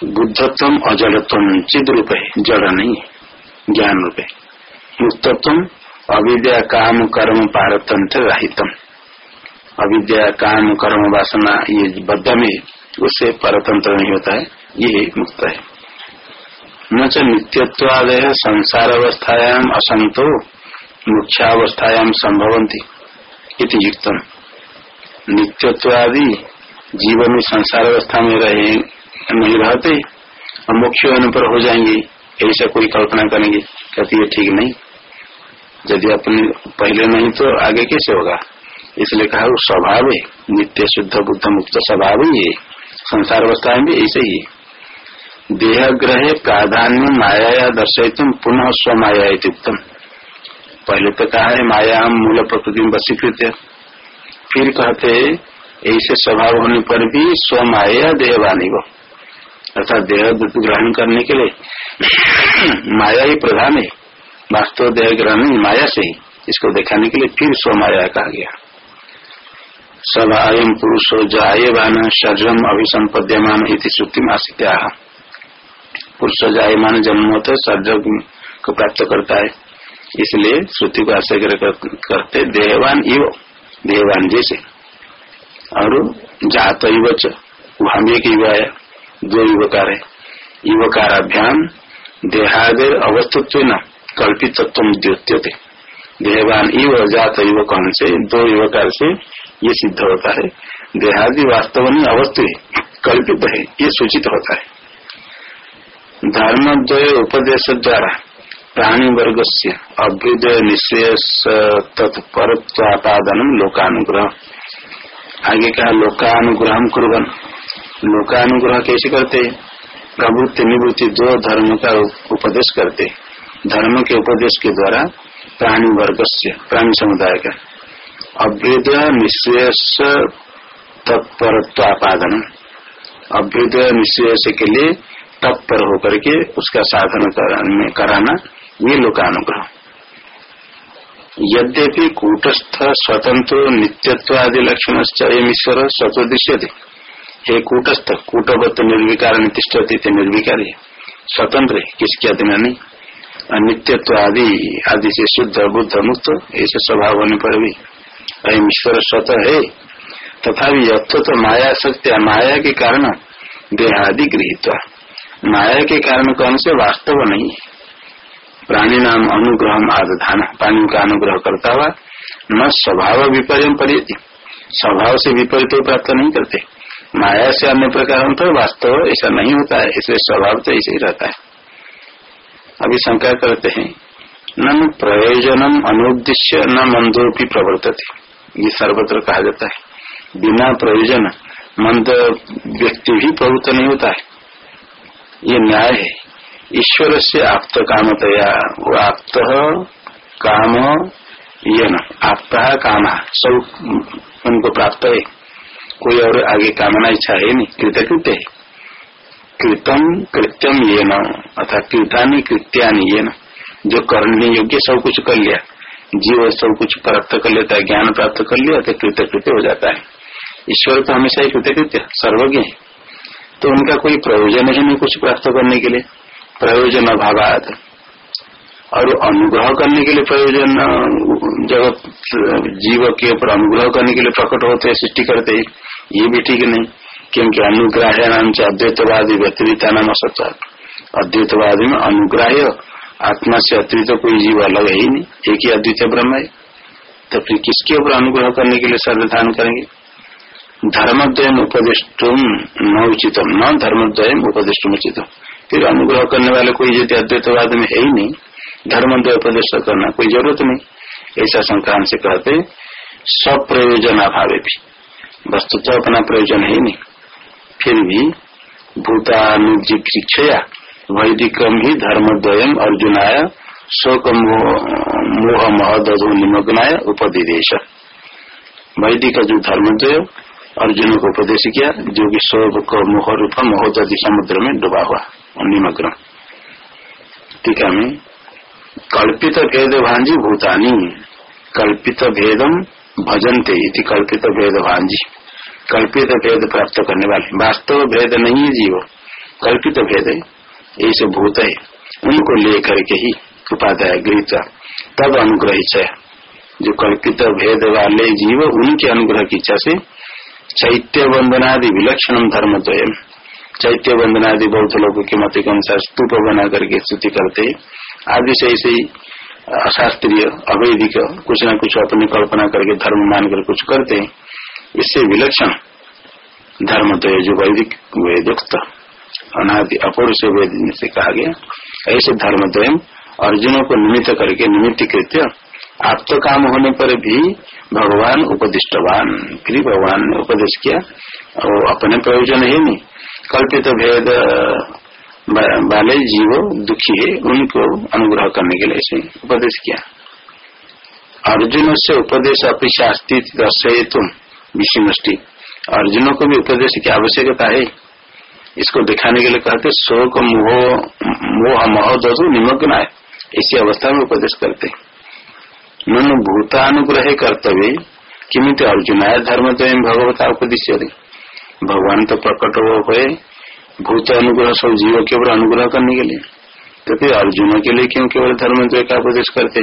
बुद्धत्व अजड़त्व चिद रूप है जड़ नहीं ज्ञान रूप। है मुक्तत्व अविद्या, काम, कर्म, पारतंत्र राहितम। अविद्या, काम, कर्म, वासना, ये बद्ध में उससे परतंत्र नहीं होता है ये मुक्त है। न च नित्यत्वादय संसार अवस्थायाम असंतो मुख्यावस्थायाम संभवंती इति युक्तम। नित्यत्वादि जीवन में संसार अवस्था में रहे नहीं रहते और मुख्य होने पर हो जाएँगे, ऐसा कोई कल्पना करेंगे, कहती है ठीक नहीं। यदि अपने पहले नहीं तो आगे कैसे होगा? इसलिए कहा, वो स्वभाव है, नित्य शुद्ध, बुद्ध मुक्त स्वभाव ही है। संसार अवस्था में भी ऐसे ही देह ग्रह प्राधान्य माया या दर्शयितुम पुनः स्व माया उत्तम पहले तो कहा है, माया हम मूल प्रकृति में वसीकृत फिर कहते ऐसे स्वभाव होने पर भी स्व माया देहवानी वो अर्थात देह ग्रहण करने के लिए। माया ही प्रधान है। वास्तव देह ग्रहण माया से ही। इसको दिखाने के लिए फिर स्व माया कहा गया। आयम पुरुषो जायवान शरीरम अभिसंपद्यमान इति श्रुति मासित्या पुरुष जायमान जन्म होते है शरीर को प्राप्त करता है। इसलिए श्रुति को आश्रय करते देहवान इव, देहवान जैसे। और जात वहाँ भी एक युव आया। दो युवकार है युवकाराभ्याम देहादेर अवस्थित्व न कल्पित द्योत्यते। देहवान इव जात युवक से दो युवकार से ये सिद्ध होता है। देहादि वास्तव में अवस्थ कल्पित है, ये सूचित होता है। धर्मद्वय उपदेश द्वारा प्राणी वर्ग से अभ्युदय निश्चय तत्परत्वापादन लोकानुग्रह। आगे कहा, लोकानुग्रह कुरन लोकानुग्रह कैसे करते? प्रवृत्ति निवृत्ति दो धर्म का उपदेश करते। धर्म के उपदेश के द्वारा प्राणी वर्ग से प्राणी समुदाय का। अभ्युदय निश्चय तत्परत्वापादन। अभ्युदय निश्चय के लिए तत्पर होकर के उसका साधन कराना ये लोकानुग्रह। यद्यपि कूटस्थ स्वतंत्र नित्यत्व आदि लक्षण ईश्वर स्वतोदृश्य थे हे कूटस्थ कूटवत्त निर्विकार नितिष्ठती निर्विकारी, स्वतंत्र, किसके अधीन नहीं। अनित्यत्व आदि आदि से शुद्ध, बुद्ध, मुक्त, ऐसे स्वभाव होने पर भी। अयम ईश्वर स्वतः है। तथा यथो तो माया सत्य, माया के कारण देहादि गृहित माया के कारण कौन से? वास्तव नहीं। प्राणी नाम अनुग्रह आदधान। प्राणी का अनुग्रह करता हुआ न स्वभाव विपर्य स्वभाव से विपरीत प्राप्त नहीं करते। माया से अन्य प्रकार तो वास्तव ऐसा नहीं होता है, इसलिए स्वभाव तो ऐसे ही रहता है। अभी शंका करते हैं न प्रयोजनम अनुद्देश्य न मंदोपी प्रवर्तते। ये सर्वत्र कहा जाता है। बिना प्रयोजन मंद व्यक्ति भी प्रवृत्त नहीं होता है। ये न्याय है। ईश्वर से आप्त कामतया, वो आप्त काम ये न, आपता काम सब उनको प्राप्त है। कोई और आगे कामना इच्छा है नहीं कृतकृत्य है। कृतम कृत्यम ये न, अर्थात कृतानी कृत्यानि ये न। जो करने योग्य सब कुछ कर लिया, जीव सब कुछ प्राप्त कर लेता है, ज्ञान प्राप्त कर लिया तो कृत्य कृत्य हो जाता है। ईश्वर तो हमेशा ही कृत्य कृत्य, सर्वज्ञ है। तो उनका कोई प्रयोजन ही नहीं कुछ प्राप्त करने के लिए? प्रयोजन अभाव और अनुग्रह करने के लिए प्रयोजन, जब जीव के ऊपर अनुग्रह करने के लिए प्रकट होते, सृष्टि करते ये भी ठीक नहीं, क्योंकि अनुग्राह्य नाम से अद्वैतवादी व्यतिरिता नाम असत्य अद्वैतवादी में अनुग्राह्य, आत्मा से अतिरिक्त कोई जीव अलग है ही नहीं, एक ही अद्वितीय ब्रह्म है। तो फिर किसके ऊपर अनुग्रह करने के लिए श्रद्धान करेंगे? धर्मद्वय उपदिष्टुम न उचितम, न धर्मद्वय उपदिष्टुम उचित फिर अनुग्रह करने वाले कोई यदि अद्वैतवाद में है ही नहीं, धर्मद्वय उपदेश करना कोई ज़रूरत नहीं। ऐसा संक्रांत से कहते सब प्रयोजन अभावे भी वस्तु तो अपना प्रयोजन है नहीं। फिर भी भूतानुजिक्षया वैदिकम ही धर्मद्वयम अर्जुनाय शोक मोह महदो निमग्नाय उपदेश वैदिक जो धर्मद्वय अर्जुन को उपदेश किया, जो कि शोक मोह रूप महोदधि समुद्र में डूबा हुआ, निमग्न। टीका में कल्पित भेद भांजी भूतानी। कल्पित भेदम भजनते इति कल्पित भेद भांजी कल्पित भेद प्राप्त करने वाले वास्तव भेद नहीं है जीव। कल्पित भेद है ऐसे भूत है उनको लेकर के ही उपाध्याय गृहित। तब अनुग्रह जो कल्पित भेद वाले जीव, उनके अनुग्रह की इच्छा से चैत्य वंदनादि विलक्षण धर्म द्वयम चैत्य वंदनादि बौद्ध लोगों के मत के अनुसार स्तूप बना करके स्तुति करते। आदि से ऐसे अशास्त्रीय अवैधिक कुछ न कुछ अपनी कल्पना करके धर्म मानकर कुछ करते हैं, इससे विलक्षण धर्म तो जो वैदिक वेदोक्त, अनादि से वेद से कहा गया, ऐसे धर्म तो अर्जुनों को निमित्त करके निमित्त कृत्य आप तो काम होने पर भी भगवान उपदिष्टवान फिर भगवान ने उपदेश किया और अपने प्रयोजन है नहीं, कल्पित भेद वाले जीव दुखी है, उनको अनुग्रह करने के लिए उपदेश किया। अर्जुन से उपदेश अपेक्षा अस्तित्व दर्शे तुम विषि अर्जुनों को भी उपदेश की आवश्यकता है। इसको दिखाने के लिए कहते, शोक मोह मोह महोदु निमग्न है। इसी अवस्था में उपदेश करते। नुन भूतानुग्रह कर्तव्य, किमित अर्जुन आय धर्म तो भगवता उपदेश भगवान तो प्रकट हुए भूत अनुग्रह सब जीवों के ऊपर अनुग्रह करने के लिए। तो फिर अर्जुन के लिए क्यों केवल धर्म का उपदेश करते?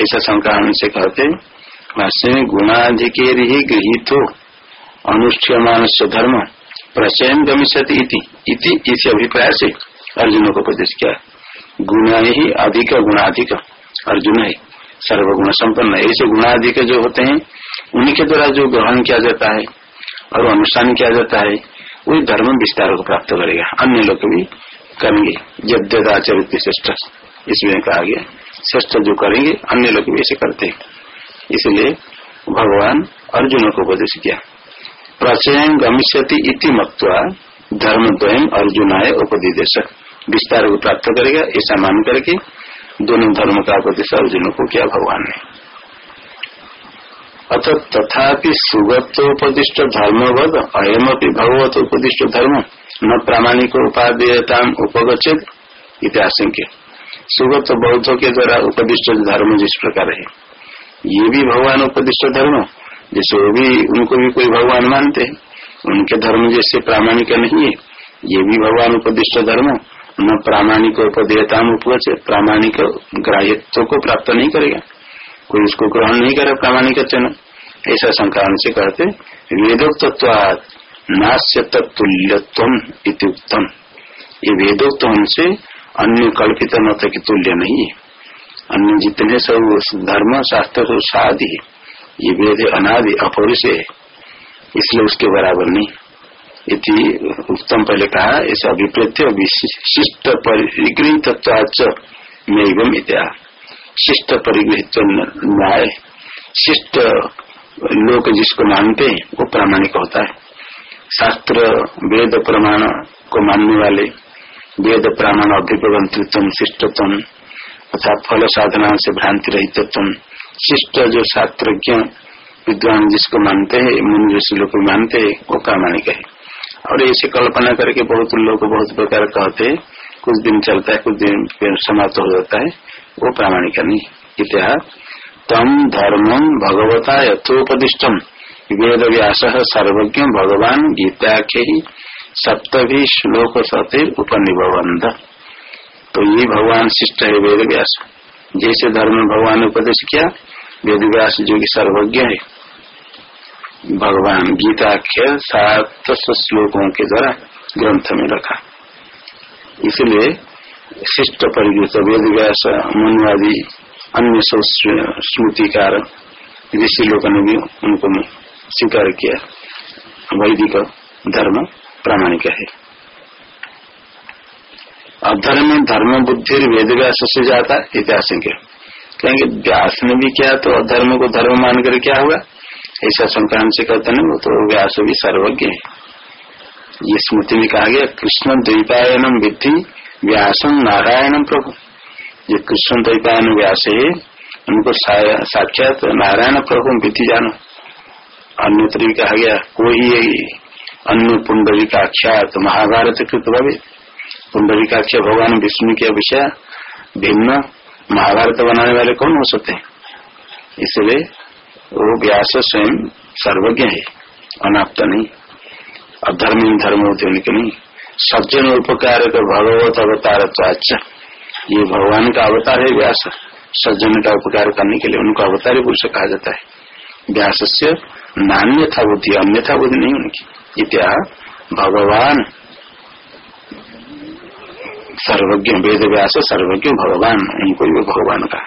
ऐसा शंका से कहते भाष्य में गुणाधिकेर ही गृहित हो अनुष्ठ्यमान से धर्म, प्रचयन इति। इसी अभिप्राय से अर्जुन को उपदेश किया। गुण ही अधिक गुणाधिक अर्जुन है सर्वगुण संपन्न। ऐसे गुणाधिक जो होते हैं, उन्हीं के द्वारा जो ग्रहण किया जाता है और अनुष्ठान किया जाता है वही धर्म विस्तार को प्राप्त करेगा। अन्य लोग भी करेंगे। यद्यदाचरित श्रेष्ठ। इसमें कहा गया श्रेष्ठ जो करेंगे, अन्य लोग भी ऐसे करते इसलिए भगवान अर्जुन को उपदेश किया। प्रचय गमिष्यति इति मत्वा धर्म द्वयम अर्जुनाय उपदेश विस्तार को प्राप्त करेगा, ऐसा मान करके दोनों धर्म का उपदेश अर्जुन को किया भगवान ने। अथ तथापि सुगतोपदिष्ट धर्मवद, अयमपि भगवत उपदिष्ट धर्म। न प्रामाणिक उपादेयता उपगछेद इतिहासंख्य सुगत बौद्धों के द्वारा उपदिष्ट धर्म जिस प्रकार है। ये भी भगवान उपदिष्ट धर्म, जैसे वो भी, उनको भी कोई भगवान मानते हैं। उनके धर्म जैसे प्रामाणिक नहीं है, ये भी भगवान उपदिष्ट धर्म। न प्रामाणिक उपदेयता उपगछ प्रामाणिक ग्राह्यत्व को प्राप्त नहीं करेगा। कोई उसको ग्रहण नहीं करे प्रामाणिक ऐसा संक्रांत से कहते वेदोक्त नाश्य तत्ल्यत्व उत्तम ये वेदोक्त से अन्य कल्पित मत की तुल्य नहीं है। अन्य जितने सब धर्म, शास्त्र सब साधि ये वेद अनादि अपौरुष है। इसलिए उसके बराबर नहीं। इति उत्तम पहले कहा, ऐसा अभिप्रेत्य विशिष्ट परिगृहित में इत्यादि शिष्ट परिगृहित न्याय। शिष्ट लोग जिसको मानते हैं, वो प्रामाणिक होता है। शास्त्र वेद प्रमाण को मानने वाले, वेद प्रमाण अभिपवंतृत्व शिष्टतम अर्थात फल साधना से भ्रांति रहित शिष्ट जो शास्त्रज्ञ, विद्वान जिसको मानते हैं, मुनि जैसे लोग मानते हैं, वो प्रामाणिक है। और ऐसे कल्पना करके बहुत लोग बहुत प्रकार कहते हैं, कुछ दिन चलता है, कुछ दिन समाप्त हो जाता है। वो प्रामाणिक नहीं इतिहास तम धर्म भगवता यथोपदिष्टम वेद व्यास सर्वज्ञ भगवान गीताख्य ही सप्तभी श्लोक सते उपनिबंध तो ये भगवान शिष्ट है वेद व्यास जैसे धर्म भगवान ने उपदेश किया वेद व्यास जो कि सर्वज्ञ है, भगवान गीता गीताख्य सात श्लोकों के द्वारा ग्रंथ में रखा। इसलिए शिष्ट परिगृत वेद व्यास मनुवादी, अन्य स्मृतिकार ऋषि लोगों ने भी उनको स्वीकार किया। वैदिक धर्म प्रामाणिक है। अधर्म धर्म बुद्धि वेद व्यास से जाता, इतिहास कहेंगे, व्यास ने भी किया तो अधर्म को धर्म मानकर क्या हुआ? ऐसा संक्रांत से कहते हैं वो तो व्यास भी सर्वज्ञ है। ये स्मृति में कहा गया, कृष्ण द्वीपायनम विद्धि व्यासम नारायण प्रभु। ये कृष्ण दैपायन व्यास है, उनको साक्षात नारायण प्रभु विधि जानो। अन्यत्र भी कहा गया, कोई अन्य पुंडरिकाख्यात महाभारत कृत भवे पुंडरिकाख्या भगवान विष्णु के विषय भिन्न महाभारत बनाने वाले कौन हो सकते हैं? इसलिए वो व्यास स्वयं सर्वज्ञ है, अनाप्त नहीं। अधर्म धर्म होते उनके नहीं सज्जन उपकार का भगवत अवतार तो अच्छा। ये भगवान का अवतार है व्यास। सज्जन का उपकार करने के लिए उनको अवतारी पुरुष कहा जाता है। व्यास से नान्य था बुद्धि अन्य था बुद्धि नहीं उनकी इतिहास भगवान। सर्वज्ञ वेद व्यास, सर्वज्ञ भगवान, उनको भगवान का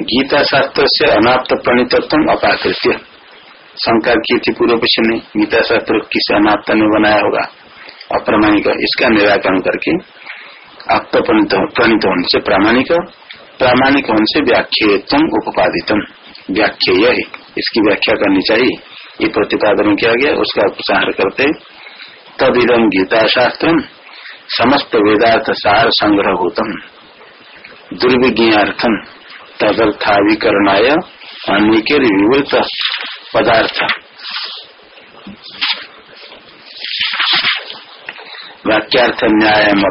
गीता शास्त्र से अनाप्त प्रणितत्व अपाकृत्य। शंका की थी पूर्व ने गीता शास्त्र किस अनाप्त ने बनाया होगा? अप्रामाणिक इसका निराकरण करके आत्मप्रणित प्रणित होने से प्रामाणिक प्रामाणिक होने से व्याख्येतम उपादितम व्याख्येय इसकी व्याख्या करनी चाहिए। ये प्रतिपादन किया गया, उसका उपसार करते तदिदम गीता शास्त्र समस्त वेदार्थ सार संग्रह होतम दुर्विज्ञार्थम तदर्थाविकरणाय अनेक विवृत पदार्थ। वाक्यार्थ न्यायम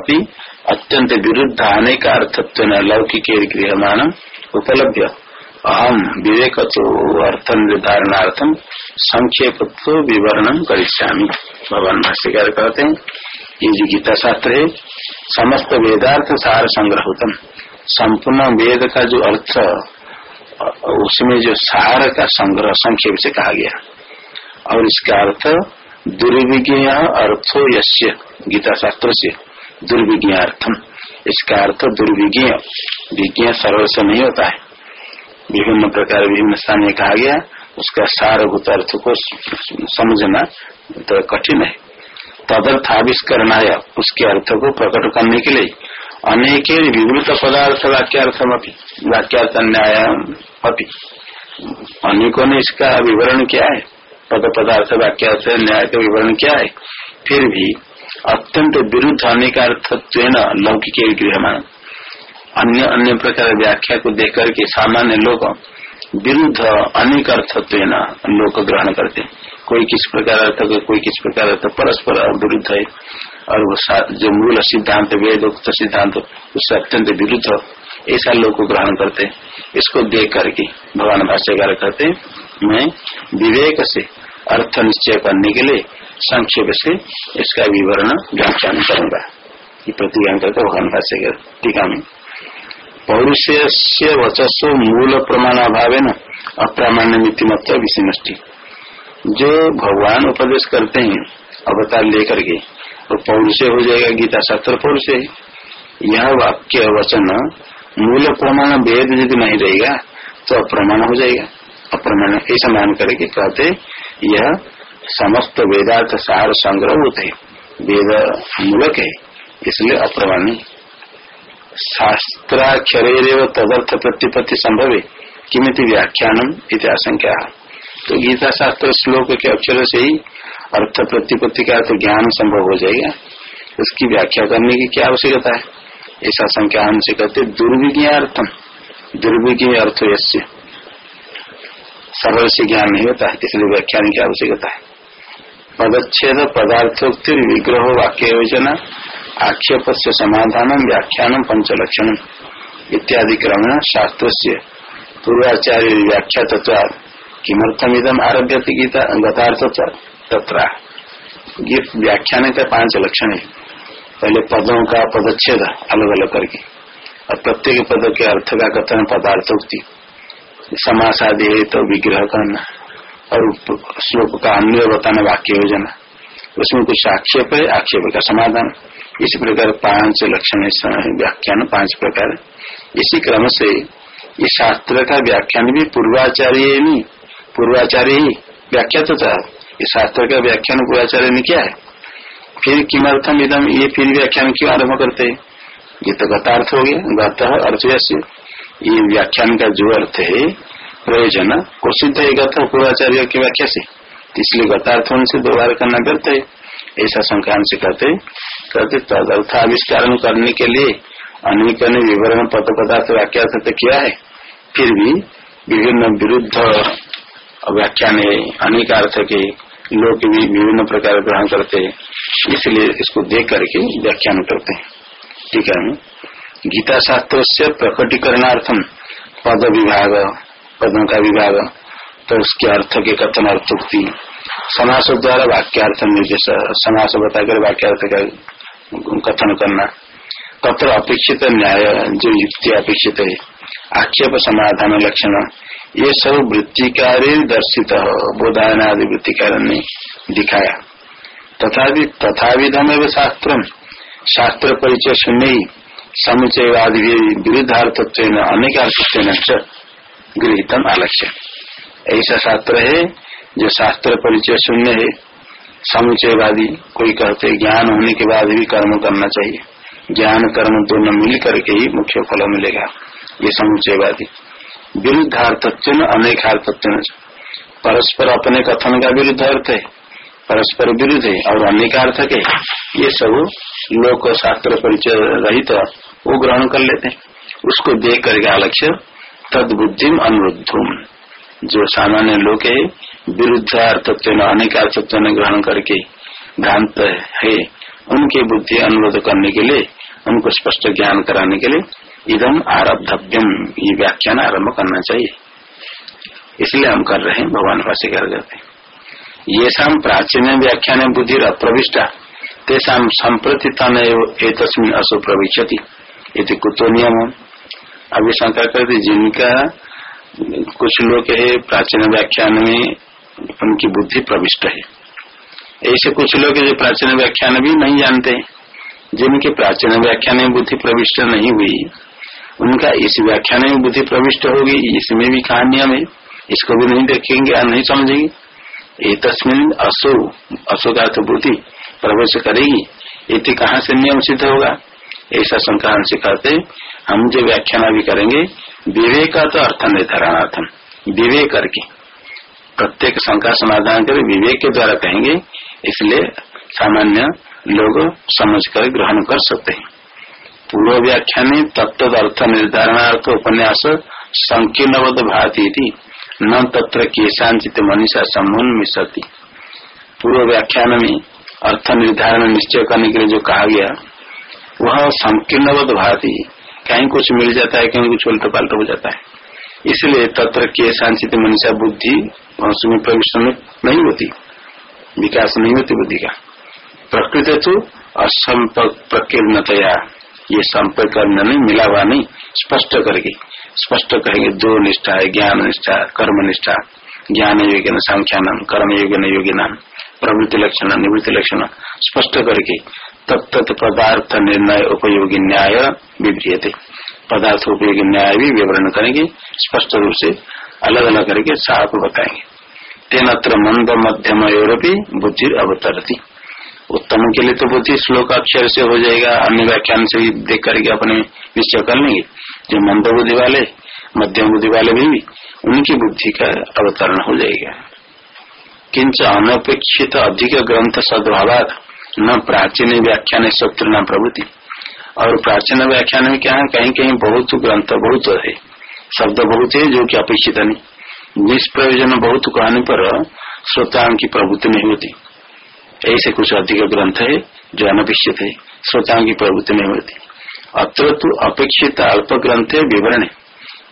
अत्यंत विरुद्ध अनेक अर्थत्व लौकिक गृहमान उपलब्ध अहम विवेक अर्थ निर्धारणार्थम संक्षेप विवरण करिष्यामी। भगवान भाष्यकार कहते हैं ये जो गीता शास्त्र है समस्त वेदार्थ सार संग्रह उत्तम संपूर्ण वेद का जो अर्थ, उसमें जो सार का संग्रह, संक्षेप से कहा गया। और इसका अर्थ दुर्विज्ञ अर्थो यश्य गीता शास्त्र से दुर्विज्ञ अर्थम इसका अर्थ दुर्विज्ञ, विज्ञ से नहीं होता है। विभिन्न प्रकार, विभिन्न स्थान में कहा गया, उसका सारभूत अर्थ को समझना तो कठिन है। तदर्थ आविष्करणाय उसके अर्थ को प्रकट करने के लिए अनेक विवृत पदार्थ वाक्यार्थम अपनी वाक्यार्थ न्याय अपनी अनेकों ने इसका विवरण किया है। पद पदार्थ वाक्यार्थ न्याय का विवरण क्या है? फिर भी अत्यंत विरुद्ध अनेकार्थत्व लौकिक गृहमान। अन्य अन्य प्रकार व्याख्या को देख करके सामान्य लोग विरुद्ध अनेक अर्थत्व लोग ग्रहण करते कोई किस प्रकार अर्थ कोई किस प्रकार अर्थ परस्पर विरुद्ध है, और वो जो मूल सिद्धांत वेद उक्त सिद्धांत, उससे अत्यंत विरुद्ध ऐसा लोग को ग्रहण करते इसको देख करके भगवान भाष्यकार कहते मैं विवेक से अर्थ निश्चय करने के लिए संक्षेप से इसका विवरण व्याख्यान करूँगा। प्रतिज्ञान करते भगवान भाष्यकार टीका में। पौरुष वचस्व मूल प्रमाण अभाव है न अप्रामाण्य मत विषय जो भगवान उपदेश करते हैं, अवतार लेकर के तो पौरुष हो जाएगा, गीता शास्त्र पौरुष। यह वाक्य वचन मूल प्रमाण वेद यदि नहीं रहेगा तो अप्रमाण हो जाएगा। अप्रमाण ऐसा मान करके कहते यह समस्त वेदार्थ सार संग्रह होते वेद मूलक है, इसलिए अप्रमाणी। शास्त्राक्षर तदर्थ प्रतिपत्ति संभव है किमित व्याख्यान इतिहास तो गीता शास्त्र श्लोक के अक्षर से ही अर्थ प्रतिपत्ति का तो ज्ञान संभव हो जाएगा। उसकी व्याख्या करने की क्या आवश्यकता है? ऐसा संख्या हमसे कहते दुर्विज्ञार्थम। दुर्विज्ञ अर्थ यश्य सरल से ज्ञान नहीं होता इसलिए व्याख्यान की आवश्यकता है पदच्छेद पदार्थोक्ति विग्रह वाक्य योजना आक्षेप से समाधान, व्याख्यान, पंचलक्षण इत्यादि क्रम शास्त्र से पूर्वाचार्य व्याख्या तत्व किमर्थम इदम आरभ्य गीता गतार्थ तथा व्याख्यान का पाँच लक्षण है पहले पदों का पदच्छेद अलग अलग करके। और प्रत्येक पद के अर्थ का कथन पदार्थ उक्ति समास आदि तो विग्रह करना और श्लोक का अन्य बताना वाक्य योजना उसमें कुछ आक्षेप है, आक्षेप का समाधान। इस प्रकार पाँच लक्षण व्याख्यान, पाँच प्रकार। इसी क्रम से इस शास्त्र का व्याख्यान भी पूर्वाचार्य नहीं, पूर्वाचार्य ही व्याख्या तो था। ये शास्त्र का व्याख्यान पूर्वाचार्य ने किया है? फिर किमर्थम एकदम ये फिर व्याख्यान क्यों आरंभ करते ये तो गतार्थ हो गया, गत अर्थ ये व्याख्यान का जो अर्थ है, प्रयोजन को सिद्ध है गत पूर्वाचार्य की व्याख्या से। इसलिए गतार्थ से दोबारा करना व्यर्थ है। ऐसा संक्रांत से कहते कहते तदर्थ आविष्कार करने के लिए अनेक अन्य विवरण पद पदार्थ व्याख्या किया है। फिर भी विभिन्न विरुद्ध व्याख्यान अनेक अर्थ के लोग भी विभिन्न प्रकार ग्रहण करते हैं। इसलिए इसको देख करके व्याख्यान करते हैं। ठीक है गीता शास्त्र से प्रकटीकरणार्थम पद विभाग पदों का विभाग तो उसके अर्थ के कथन अर्थोक्ति समास द्वारा वाक्यार्थ निर्देश समास बताकर वाक्यार्थ का कथन करना, तत्र अपेक्षित न्याय, जो युक्ति अपेक्षित है, आक्षेप समाधान लक्षण, ये सब वृत्तिकारे दर्शित बोधायन आदि वृत्तिकार ने दिखाया। तथा तथा विधम एवं शास्त्र शास्त्र परिचय शून्य ही समुचयवादी विरुद्धार्थत्व अनेकार्थत्व गृहितम आलक्ष्य ऐसा शास्त्र है, जो शास्त्र परिचय शून्य है समुचयवादी कोई कहते ज्ञान होने के बाद भी कर्म करना चाहिए। ज्ञान कर्म दोनों मिल करके ही मुख्य फल मिलेगा, ये समुचयवादी विरुद्धार्थत्व अनेकार्थत्व परस्पर अपने कथन का विरुद्ध अर्थ है, परस्पर विरुद्ध है और अनेकार्थक है ये सब लोक शास्त्र परिचय रहित वो ग्रहण कर लेते हैं। उसको देख करके आलक्ष्य तद बुद्धि अनुरुद्धम जो सामान्य लोग है, विरुद्ध अर्थत्व अनेकार्थत्व ग्रहण करके भ्रांत है, उनके बुद्धि अनुरोध करने के लिए, उनको स्पष्ट ज्ञान कराने के लिए इदम आरब्धव्यम। ये व्याख्यान आरंभ करना चाहिए। इसलिए हम कर रहे हैं, भगवान भाष्य कर करते ये शाम प्राचीन व्याख्यान बुद्धि अप्रविष्टा तेषा संप्रतितन एक असो प्रविशति ये कुतो नियम अभी शंका करते जिनका कुछ लोग है, प्राचीन व्याख्यान में उनकी बुद्धि प्रविष्ट है। ऐसे कुछ लोग जो प्राचीन व्याख्यान भी नहीं जानते जिनके प्राचीन व्याख्यान में बुद्धि प्रविष्ट नहीं हुई उनका इस व्याख्यान में बुद्धि प्रविष्ट होगी, इसमें भी कहा नियम है। इसको भी नहीं देखेंगे और नहीं समझेंगे। ये तस्मिन असो असो का बुद्धि प्रवेश करेगी। ये कहाँ से नियम सिद्ध होगा? ऐसा शंका से कहते, हम जो व्याख्यान भी करेंगे, विवेक तो अर्थ निर्धारणार्थम विवेक करके। प्रत्येक शंका समाधान कर विवेक के द्वारा कहेंगे, इसलिए सामान्य लोग समझ कर ग्रहण कर सकते हैं। पूर्व व्याख्यान तत्व अर्थ निर्धारणार्थ उपन्यास संकीर्णवद भाती न तत्र केशांचित मनीषा समूह मिशती पूर्व व्याख्यान में अर्थ निर्धारण निश्चय करने के लिए जो कहा गया, वह संकीर्णवद भाती कहीं कुछ मिल जाता है, कहीं कुछ उल्ट पाल्ट हो जाता है। इसलिए तत्र के सांचित मनीषा बुद्धि उसमें प्रवेश नहीं होती, विकास नहीं होती बुद्धि का। प्रकृति तो असंपर्क प्रकीर्णतया ये संपर्क नहीं, मिला हुआ नहीं, स्पष्ट करके स्पष्ट कहेंगे दो निष्ठा है, ज्ञान निष्ठा, कर्म निष्ठा। ज्ञान योग्य न संख्यान कर्म योग्य न योग्य नाम प्रवृत्ति लक्षण, निवृत्ति लक्षण स्पष्ट करके तत्त पदार्थ निर्णय उपयोगी न्याय विभ्रियते पदार्थ उपयोगी न्याय भी विवरण करेंगे, स्पष्ट रूप से अलग अलग करके साफ़ बताएँगे। तेन अत्र मंद मध्यम और भी बुद्धि अवतरती। उत्तम के लिए तो बुद्धि श्लोक अक्षर से हो जाएगा। अन्य व्याख्यान से भी देख करके अपने निश्चय कर लेंगे। जो मंद बुद्धि वाले, मध्यम बुद्धि वाले भी, उनकी बुद्धि का अवतरण हो जाएगा। किंच अनपेक्षित अधिक ग्रंथ सद्भाव न प्राचीन व्याख्यान शत्रु न प्रभुति। और प्राचीन व्याख्यान में क्या है? कहीं कहीं बहुत ग्रंथ बहुत है, शब्द बहुत है जो कि अपेक्षित नहीं। निष्प्रयोजन बहुत कहने पर श्रोताओं की प्रभुति नहीं होती। ऐसे कुछ अधिक ग्रंथ है जो अनपेक्षित है, श्रोताओं की प्रभुति नहीं होती। अत्र तो अपेक्षित अल्प ग्रंथ है, विवरण है।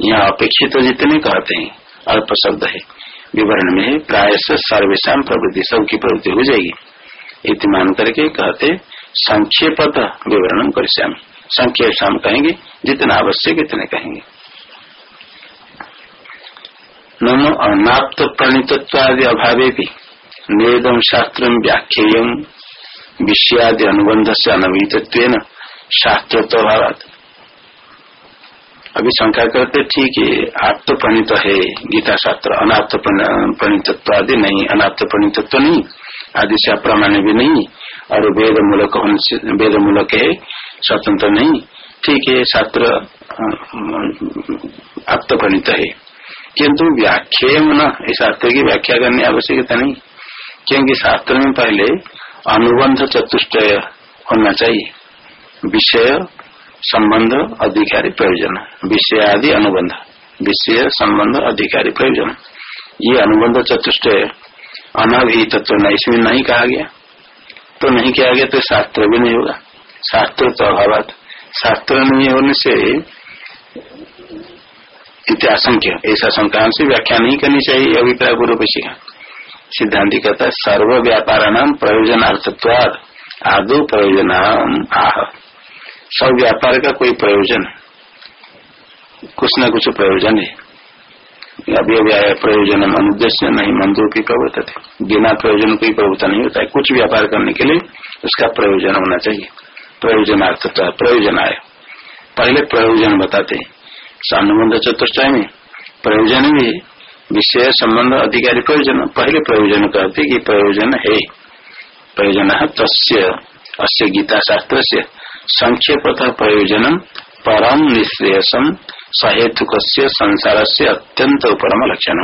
यहाँ अपेक्षित जितने कहते हैं, अल्प शब्द है। विवरण में है प्राय सर्वेशा प्रवृत्ति सबकी प्रवृत्ति हो जाएगी। इति मान करके कहते संक्षेप विवरण कर संक्षेप शाम कहेंगे, जितना आवश्यक इतने कहेंगे। नमो अनाप्त प्रणितत्वादि अभावे भी निवेदम शास्त्र व्याख्येय, विषयादि अनुबंध से अनवीत शास्त्र तो अभी शंका करते ठीक है तो प्रणीत है, गीता शास्त्र अनाप्त प्रणितत्व आदि नहीं अनाप्त प्रणितत्व नहीं, आदि से अप्रमाण भी नहीं, और वेद मूलक वेद मूलक है, स्वतंत्र नहीं। ठीक है, शास्त्र आप्त प्रणीत है। किंतु व्याख्या न इस शास्त्र की व्याख्या करने आवश्यकता नहीं। क्योंकि शास्त्र में पहले अनुबंध चतुष्टय होना चाहिए। विषय संबंध अधिकारी प्रयोजन, विषय आदि अनुबंध, विषय संबंध अधिकारी प्रयोजन। ये अनुबंध चतुष्टय अनाभित तत्व न इसमें नहीं कहा गया। तो नहीं किया गया तो शास्त्र भी नहीं होगा। शास्त्र तो अभाव शास्त्र नहीं होने से इत्याशंक्य ऐसा शंका से व्याख्या नहीं करनी चाहिए अभिप्राय पूर्व का। सिद्धांति कहता सर्व व्यापार नाम प्रयोजनार्थत्वाद आदो प्रयोजन आह। सब व्यापार का कोई प्रयोजन कुछ न कुछ प्रयोजन है। अभी प्रयोजन अनुद्देश्य नहीं मंदो की प्रवृत्त थे। बिना प्रयोजन कोई प्रवृत्ता नहीं होता है। कुछ व्यापार करने के लिए उसका प्रयोजन होना चाहिए। प्रयोजनार्थत्व प्रयोजन आय पहले प्रयोजन बताते सानुबंध चतुष्टय में प्रयोजन भी विषय संबंध अधिकारी प्रयोजन, पहले प्रयोजन कहते कि प्रयोजन है। प्रयोजन तस्य, अस्य गीता शास्त्र से संक्षेप प्रयोजन परम निश्रेयसम सहेतुक संसार से अत्यंत परम लक्षण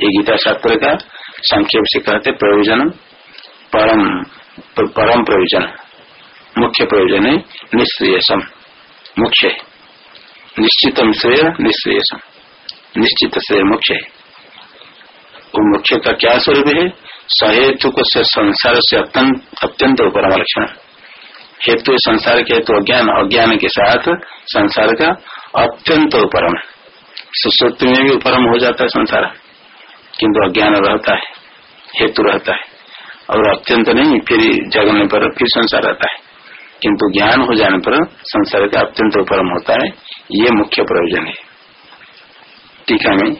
ये गीता शास्त्र का संक्षेप से कहते प्रयोजन परम परम प्रयोजन। मुख्य प्रयोजन है निश्रेयसम मुख्य। निश्चितम श्रेय निश्रेयसम निश्चित से मुख्य। है वो मुख्य का क्या स्वरूप है? सहेतु से संसार से अत्यंत उपरम लक्षण हेतु संसार के हेतु अज्ञान अज्ञान के साथ संसार का अत्यंत उपरम सुश्रुति में भी उपरम हो जाता है संसार, किंतु अज्ञान रहता है, हेतु रहता है। और अत्यंत नहीं, फिर जगने पर फिर संसार रहता है। किंतु ज्ञान हो जाने पर संसार का अत्यंत उपरम होता है, ये मुख्य प्रयोजन है। टीका में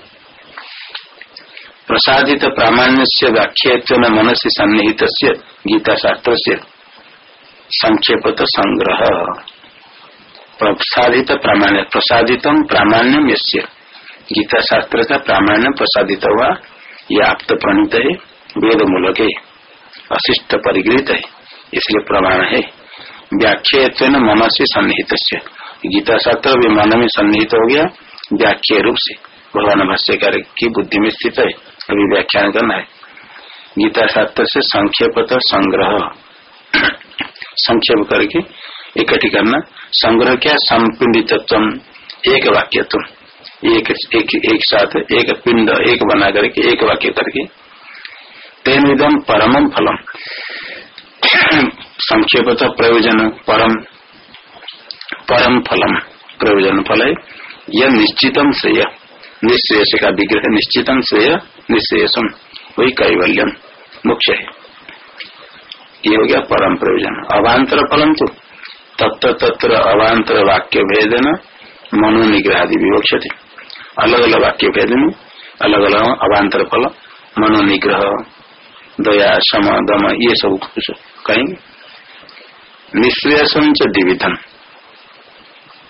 प्रसादित प्रामाण्य से व्याख्या मनसी सन्निहित गीता शास्त्र से संक्षेपत संग्रह। प्रसादित प्रामाण्य प्रसादित प्रामाण्यम गीता शास्त्र का प्रामाण्य प्रसादित हुआ यह आप्त प्रणीत है वेद मूलक है अशिष्ट परिगृहित। है इसलिए प्रमाण है। व्याख्या मन से सन्निहित गीता शास्त्र भी मन में सन्निहित हो गया। व्याख्या रूप से भगवान भाष्यकार की बुद्धि में स्थित है। अभी व्याख्यान करना है। गीता शास्त्र से संक्षेप संग्रह। संक्षेप करके इकट्ठी करना। संग्रह क्या? संपिंडित एक वाक्य तुम एक एक एक साथ, एक पिंड, एक बना करके, एक वाक्य करके। तेन विदम परम फलम। संक्षेप प्रयोजन परम। परम फलम। प्रयोजन फल है। यह निश्चितम श्रेय। निश्रेष का विग्रह निश्चितम श्रेय निश्रेषम वही कैवल्यम। मुख्य है। ये हो गया परम प्रयोजन। अवान्तर फलम तो तत्र अवान्तर वाक्य भेदन, मनो निग्रह आदि विवक्षति। अलग अलग वाक्य भेद में अलग अलग अवान्तर फल, मनो निग्रह, दया सम दम, ये सब कुछ कहेंगे। निश्रेषम च दिविधम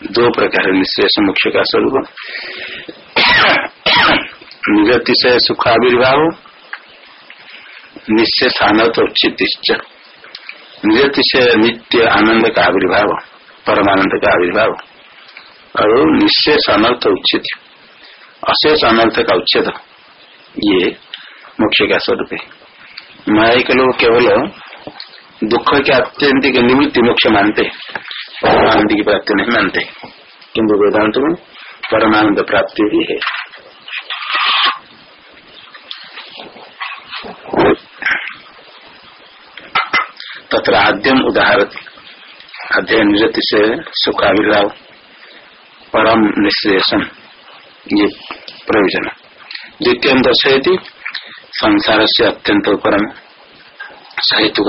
दो प्रकार निश्रेष मुख्य का स्वरूप। निरतिशय सुखाविर्भाव। निश्चय अनर्थ क्षितिश्च निरतिशय नित्य आनंद का आविर्भाव परमानंद का आविर्भाव। और निशेष अनर्थ उच्छेद अशेष अनर्थ का उच्छेद ये मुख्य का स्वरूप। है माया के लोग केवल दुख के अत्यंतिक निवृत्ति मुख्य मानते, परमानंद की प्राप्ति नहीं मानते। किंतु वेदांत में परमानंद प्राप्ति भी है। तथा आद्यम उदाहरण अध्ययन निरति से सुखाविर्भाव परम निश्रेषण ये प्रयोजन। द्वितीय दर्शयती संसार से अत्यंत परम सहित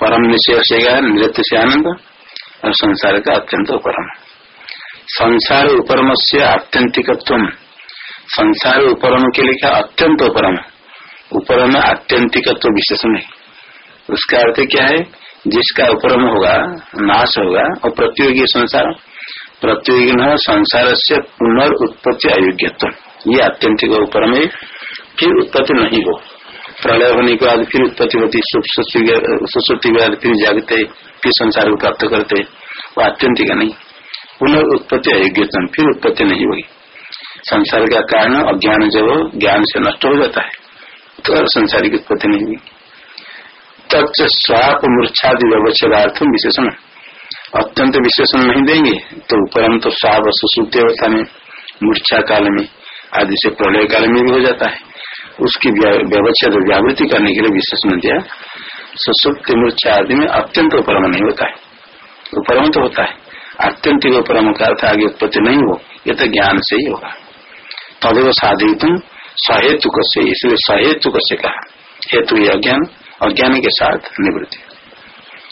परम से नृत्य से आनंद और संसार का अत्यंत उपरम संसार उपरम से आत्यंतिकत्व संसार उपरम के लिए अत्यंत उपरम उपरम आत्यंतिकत्व विशेषण है। उसका अर्थ क्या है? जिसका उपरम होगा, नाश होगा, और प्रतियोगी संसार, प्रतियोगी न संसार से पुनर्उत्पत्ति अयोग्यत्व। ये आत्यंतिक उपरम है, फिर उत्पत्ति नहीं हो। प्रलय होने के बाद फिर उत्पत्ति होती सुश्रुति के बाद फिर जागते, फिर संसार को प्राप्त करते। वो आत्यंतिक नहीं। पुनः उत्पत्ति अयोग्यतम फिर उत्पत्ति नहीं होगी। संसार का कारण, अज्ञान जब ज्ञान से नष्ट हो जाता है तो संसार की उत्पत्ति नहीं हुई तत्व स्वाप मूर्छादि व्यवच्छेदार्थम विशेषण। अत्यंत विशेषण नहीं देंगे तो परम तो स्वाप सुश्रुति अवस्था में, मूर्छा काल में, आदि से प्रलय काल में भी हो जाता है। उसकी व्यवच्छेद व्यावृत्ति करने के लिए विशेषण दिया, सुसुप्त मूर्छा आदि में अत्यंत उपरम नहीं होता है। उपरम तो होता है। अत्यंत उपरम का अर्थ आगे उत्पत्ति नहीं हो, ये तो ज्ञान से ही होगा। तदेव साधित सहेतु से इसलिए सहेतु से कहा। हेतु अज्ञान अज्ञान के साथ निवृत्ति।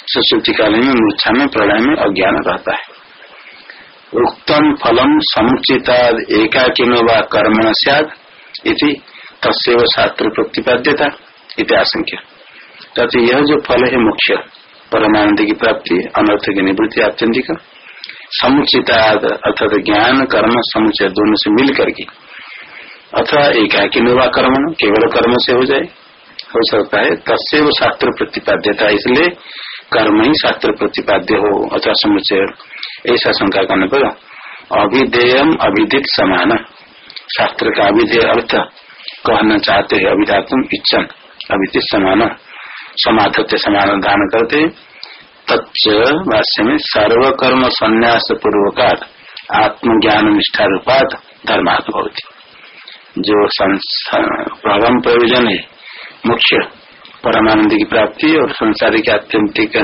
सुश्रुति काल में मूर्छा में प्रलय में अज्ञान रहता है। उत्तम फलम समुचिता एकाकिन व कर्मण सद तस्व शास्त्र प्रतिपाद्यता आशंक्य। तथा यह जो फल है मुख्य, परमानंद की प्राप्ति, अनर्थ की निवृत्ति आत्यंतिक। समुचित अर्थात ज्ञान, कर्म समुचय दोनों से मिल करके अथवा एकाकी व कर्म केवल कर्म से हो जाए हो सकता है। तस्व शास्त्र प्रतिपाद्यता इसलिए कर्म ही शास्त्र प्रतिपाद्य हो अथवा समुचय ऐसा शंका करने पर अभिधेयम अभिदित समान। शास्त्र का अभिधेय अर्थ कहना चाहते है अभिधातुम इच्छन। अभिति समान। समाधत्य समान दान करते तच्च भाष्य में सर्वकर्म संन्यास पूर्वकात आत्मज्ञान निष्ठा रूपात धर्मात् भवती। जो परम प्रयोजन है मुख्य परमानंद की प्राप्ति और संसार संसारिक आत्यंतिक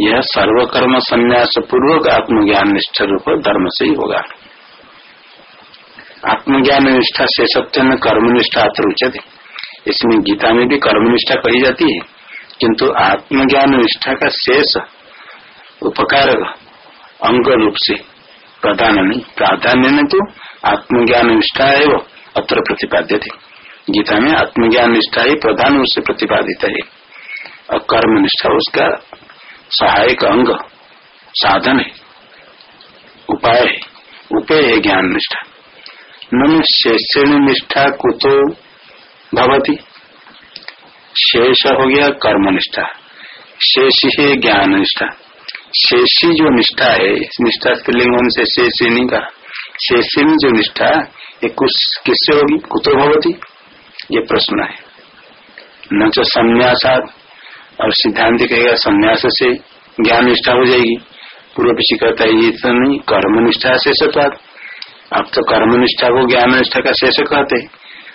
यह सर्वकर्म संन्यास पूर्वक आत्मज्ञान निष्ठा रूप धर्म से ही होगा। आत्मज्ञान निष्ठा से सत्य न कर्म निष्ठा अत्र उचित इसमें गीता में भी कर्म निष्ठा कही जाती है, किंतु आत्मज्ञान निष्ठा का शेष उपकार अंग रूप से प्रधान नहीं, प्राधान्य नहीं तो आत्मज्ञान निष्ठा एवं अत्र प्रतिपाद्य थे गीता में आत्मज्ञान निष्ठा ही प्रधान रूप से प्रतिपादित है। और कर्म निष्ठा उसका सहायक अंग, साधन है। उपाय है। उपेय है ज्ञान निष्ठा। न शेषण निष्ठा कुतो भवती। शेष हो गया कर्म निष्ठा। शेष है ज्ञान निष्ठा। शेषी जो निष्ठा है, निष्ठा स्त्रीलिंग से शेषी का कहा। शेषी में जो निष्ठा, ये कुछ किससे होगी? कुतो भवती। ये प्रश्न है। न तो संन्यासात और सिद्धांत कहेगा, संन्यास से ज्ञान निष्ठा हो जाएगी। पूर्व पीछे कहता है, ये तो नहीं कर्म निष्ठा शेषत्वाद अब तो कर्म निष्ठा को ज्ञान निष्ठा का शेष कहते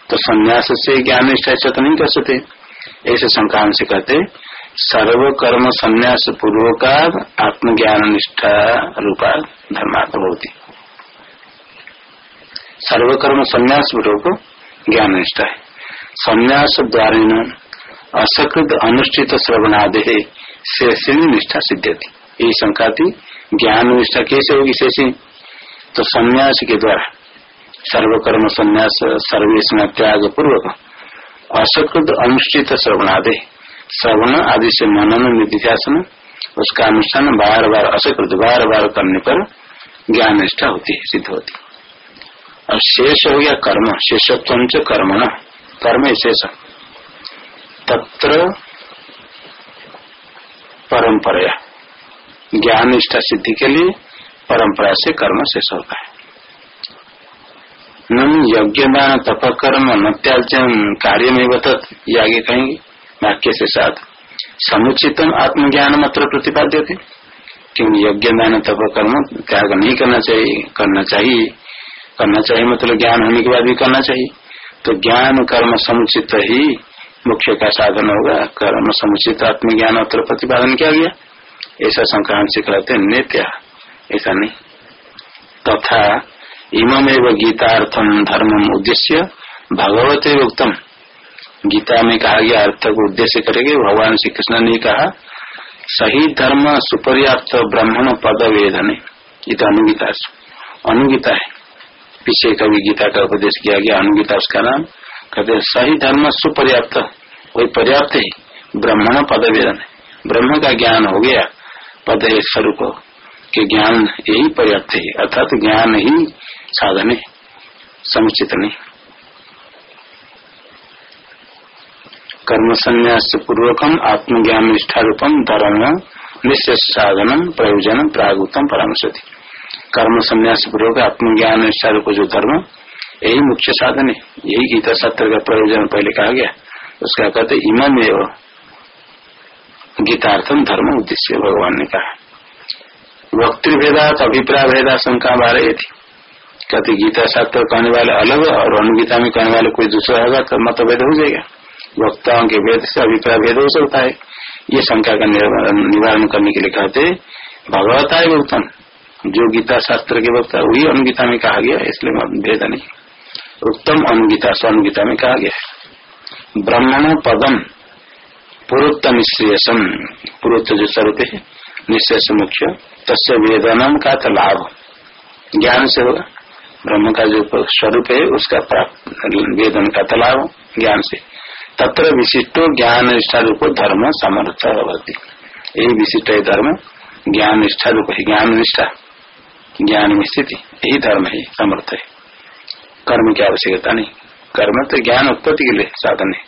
तो संन्यास से ज्ञान निष्ठा से तो नहीं कर सकते। ऐसे शंका से कहते सर्व कर्म संन्यास का आत्मज्ञान निष्ठा रूपा धर्मात्म होती सर्वकर्म संन्यास पूर्वक ज्ञान निष्ठा है। संन्यास द्वारा असकृत अनुष्ठित श्रवणादे शेषिणी निष्ठा सिद्ध थी यही शंका थी ज्ञान निष्ठा कैसे होगी शेषी? तो संन्यास के द्वारा, सर्वकर्म संन्यास सर्वेश त्याग पूर्वक असकृत अनुष्ठित श्रवणादे, श्रवण आदि से मनन निधिध्यासन, उसका अनुष्ठान बार बार असकृत बार बार करने पर ज्ञान निष्ठा होती है सिद्ध होती। और शेष हो गया कर्म, शेषत्व कर्म न कर्म शेष। तत्र परंपरा ज्ञान निष्ठा सिद्धि के लिए परंपरा से कर्म शेष होता है। न यज्ञ दान तप कर्म न कार्य में बतत ये आगे कहेंगे, वाक्य से साथ समुचितम आत्मज्ञान मात्र प्रतिपाद्य थे क्योंकि यज्ञ दान तप कर्म त्याग नहीं करना चाहिए करना चाहिए। करना चाहिए मतलब ज्ञान होने के बाद भी करना चाहिए। तो ज्ञान, कर्म समुचित ही मुख्य का साधन होगा। कर्म समुचित आत्मज्ञान उत्तर प्रतिपादन किया गया। ऐसा संक्रांत से कहते नित्य। ऐसा नहीं। तथा इमम एवं गीतार्थम धर्म उद्देश्य भगवते उत्तम गीता में कहा गया अर्थ को उद्देश्य करेंगे। भगवान श्री कृष्ण ने कहा, सही धर्म सुपर्याप्त ब्राह्मण पद वेदने ये तो अनुगीता अनुगीता है। पीछे कभी गीता का उपदेश किया गया, अनुगीता उसका नाम। कहते सही धर्म सुपर्याप्त वही पर्याप्त है ब्रह्मण पद ब्रह्म का ज्ञान हो गया, पद स्वरूप, के ज्ञान यही पर्याप्त है, अर्थात ज्ञान ही साधन है, समुचित नहीं। कर्म संन्यास पूर्वकम आत्मज्ञान निष्ठा रूपम धर्म निश्चय साधन प्रयोजन प्रागुतम परामर्शति कर्म संन्यास पूर्वक आत्मज्ञान अनुसार रूप जो धर्म, यही मुख्य साधन है। यही गीता सत्र का प्रयोजन पहले कहा गया। उसका कहते एवं गीतार्थम धर्म उद्देश्य, भगवान ने कहा। वक्तृभेदात अभिप्राय भेदा शंका बारे थी कहते गीता शास्त्र कहने वाले अलग और अनुगीता में कहने वाले कोई दूसरा होगा तो मतभेद हो जाएगा। वक्ताओं के भेद से अभिप्राय भेद हो सकता है। ये शंका का निवारण करने के लिए कहते भगवता है उत्तम जो गीता शास्त्र के वक्ता, वही अनुगीता में कहा गया इसलिए भेद नहीं उत्तम अनुगीता अनुगीता में कहा गया ब्राह्मण पदम पुरोत्त निश्रेषम पुरोत्त जो स्वरूप है निश्रेष मुख्य, तस्य वेदनम का तो लाभ। ज्ञान से होगा। ब्रह्म का जो स्वरूप है, उसका वेदन का तो लाभ, ज्ञान से। तत्र विशिष्टो ज्ञान निष्ठा रूप धर्म समर्थ होती यही विशिष्ट है धर्म ज्ञान निष्ठा रूप है ज्ञान निष्ठा ज्ञान में स्थिति, यही धर्म है, समर्थ है। कर्म की आवश्यकता नहीं। कर्म तो ज्ञान उत्पत्ति के लिए साधन है।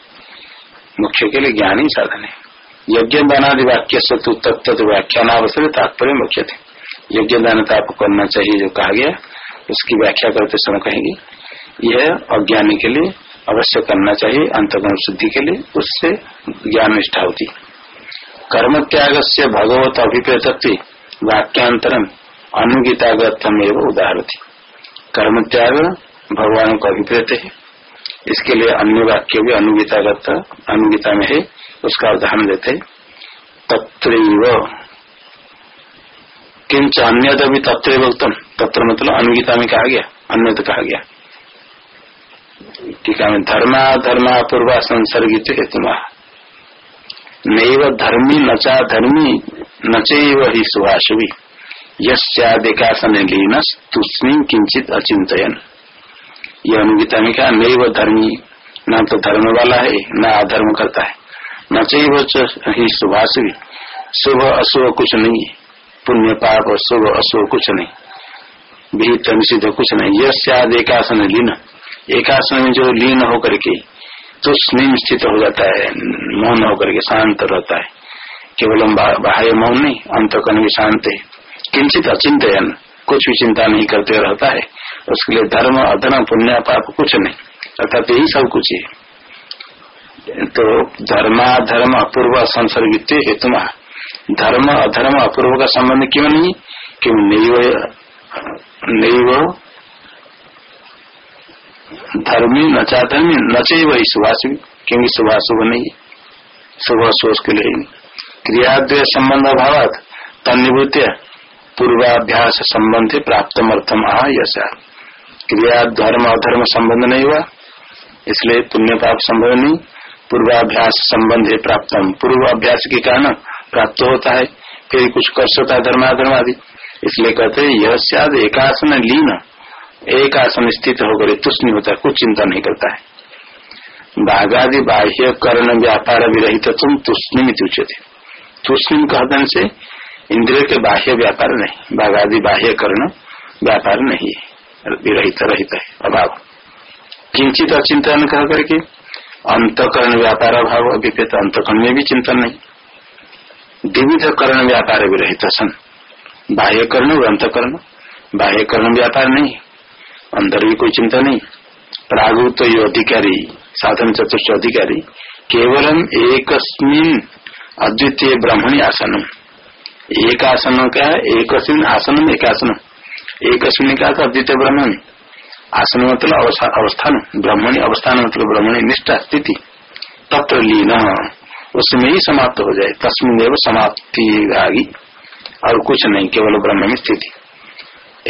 मुख्य के लिए ज्ञान ही साधन है। यज्ञ दानादि वाक्य से तत्व व्याख्यान अवसर तात्पर्य मुख्य थे। यज्ञ दान तो आपको करना चाहिए, जो कहा गया, उसकी व्याख्या करते समय कहेंगे, यह अज्ञानी के लिए अवश्य करना चाहिए, अंतगुण शुद्धि के लिए उससे ज्ञान निष्ठा होती। कर्म त्याग से भगवत अभिप्रेत वाक्यांतरम। अनुगीतागतम एवं उदाहरण थी कर्म त्याग भगवान को अभिप्रेत है। इसके लिए अन्य वाक्य भी अनुगीतागत, अनुगीता में है, उसका उदाहरण देते तत्र किंच अन्य भी तत्र उत्तम तत्र मतलब अनुगीता में कहा गया अन्य कहा गया। टीका में धर्मा धर्मा पूर्वा संसर्गित हेतु नैव धर्मी नचा धर्मी नचैव ही सुभाषवी। यदेकासन लीन तुष्णी किंचित अचिंतन यह अनुगीता में क्या नैव धर्मी, न तो धर्म वाला है, न अधर्म करता है। न चाहिए वो ही शुभाशुभ शुभ अशुभ कुछ नहीं, पुण्य पाप शुभ अशुभ कुछ नहीं, भीत निषिद्ध कुछ नहीं। शायद एकासन लीन एकासन में जो लीन होकर के तो स्नेह स्थित हो जाता है, मौन होकर के शांत रहता है। केवल बाह्य मौन नहीं अंतकन भी शांत है। किंचित अचिंतन कुछ भी चिंता नहीं करते रहता है। उसके लिए धर्म, अधर्म पुण्य पाप कुछ नहीं। अर्थात यही सब कुछ है। तो धर्माधर्म अपूर्व संसर्गित हेतु धर्म, अधर्म अपूर्व का संबंध क्यों नहीं? क्यों नहीं वो धर्मी नचा धर्मी नचे वही सुभाष। क्योंकि शुभाशुभ नहीं सोच के लिए क्रियाद्वय संबंध अभाव तनिवृत्य पूर्वाभ्यास संबंधी प्राप्त अर्थम आ यशा क्रिया, धर्म, अधर्म संबंध नहीं हुआ। इसलिए पुण्य पाप संभव नहीं, पूर्वाभ्यास संबंध है प्राप्त पूर्वाभ्यास के कारण प्राप्त होता है, फिर कुछ कर्ष होता है धर्माधर्म आदि। इसलिए कहते यह शायद एकासन लीन एक आसन स्थित होकर तुष्ण होता है, कुछ चिंता नहीं करता है। बाघादि बाह्य कर्ण व्यापार विरहित तुम तुष्णिम उचित तुष्णिम कहने से इंद्रिय के बाह्य व्यापार नहीं, बाघादि बाह्य कर्ण व्यापार नहीं है, विरहित रहित है, अभाव। किंचित अचिंतन कह करके अंतकरण व्यापार अभाव विपेत अंतकरण में भी चिंतन नहीं। द्विविध करण व्यापार भी रहित सन। बाह्य कर्ण और अंतकरण। बाह्य कर्ण व्यापार नहीं, अंदर भी कोई चिंता नहीं। प्रागुत अधिकारी, साधन चतुर्थ अधिकारी, केवलम एक अद्वितीय ब्राह्मणी आसनम। एक आसन का एक आसनम एक आसन एक का अद्वितीय ब्राह्मणी। आसन मतलब अवस्थान। ब्रह्मणी, अवस्थान मतलब ब्रह्मणी, निष्ठा, स्थिति। तत्र लीन। उसमें ही समाप्त हो जाए। तस्मिन समाप्ति आगी और कुछ नहीं, केवल ब्रह्म में स्थिति।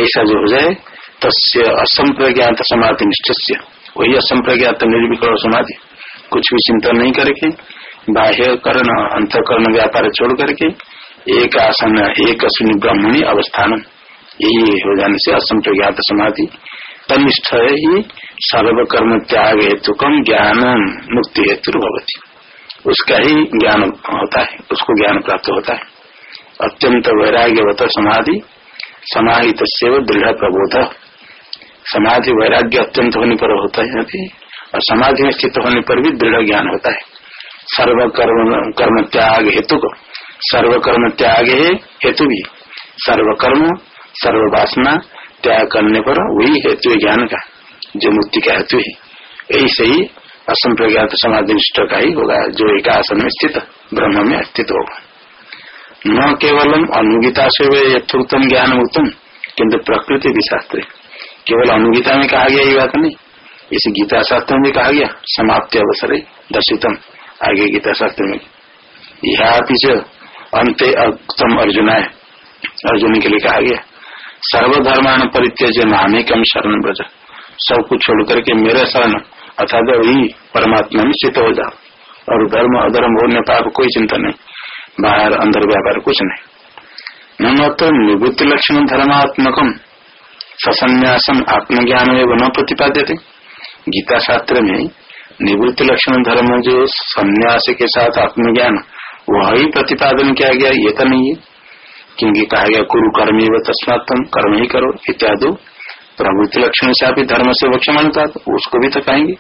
ऐसा जो हो जाए, तस्य असंप्रज्ञात समाधि निष्ठ वही असंप्रज्ञात निर्विकल समाधि। कुछ भी चिंतन नहीं करके बाह्य कर्ण अंतकरण व्यापार छोड़ करके एक आसन, एक ब्राह्मणी अवस्थान। यही हो जाने से असंप्रज्ञात समाधि। तनिष्ठ ही सर्वकर्म त्याग हेतु कम ज्ञान मुक्ति हेतु भवती। उसका ही ज्ञान होता है, उसको ज्ञान प्राप्त होता है। अत्यंत वैराग्यवत समाधि समाहित दृढ़ प्रबोध। समाधि वैराग्य अत्यंत होने पर होता है और समाधि में स्थित होने पर भी दृढ़ ज्ञान होता है। सर्वकर्म, कर्म त्याग हेतु को सर्वकर्म त्याग है हेतु भी सर्वकर्म, सर्ववासना त्याग करने पर वही हेतु ज्ञान का, जो मुक्ति का हेतु है। यही से ही असंप्रज्ञात समाधिनिष्ठ का ही होगा, जो एक आसन में स्थित, ब्रह्म में स्थित होगा। न केवलम अनुगीता से वे यथोत्तम ज्ञान उत्तम किन्तु प्रकृति भी शास्त्र केवल अनुगीता में कहा गया ये बात नहीं, इस गीता शास्त्र में कहा गया, समाप्ति अवसर है दर्शितम, आगे गीता शास्त्र में। यह अंत अर्जुन है। अर्जुन के लिए कहा गया सर्वधर्मान परित्यज नामेकम शरण ब्रज सब कुछ छोड़ करके मेरे शरण अर्थात वही परमात्मा में चित हो जाओ। और धर्म, अधर्म होने पाप, कोई चिंता नहीं। बाहर, अंदर, व्यापार, कुछ नहीं। न तो निवृत्ति लक्षण धर्मात्मकम। सन्यासम आत्मज्ञान एवं न प्रतिपाद्य थे गीता शास्त्र में निवृत्ति लक्षण धर्म जो सन्यास के साथ आत्मज्ञान वही प्रतिपादन किया गया, ये तो नहीं है। क्योंकि कहा गया, कुरु कर्म एवं तस्मात कर्म ही करो, इत्यादि। प्रभुति लक्षण से आप धर्म से वक्षमानता उसको भी तो कहेंगे।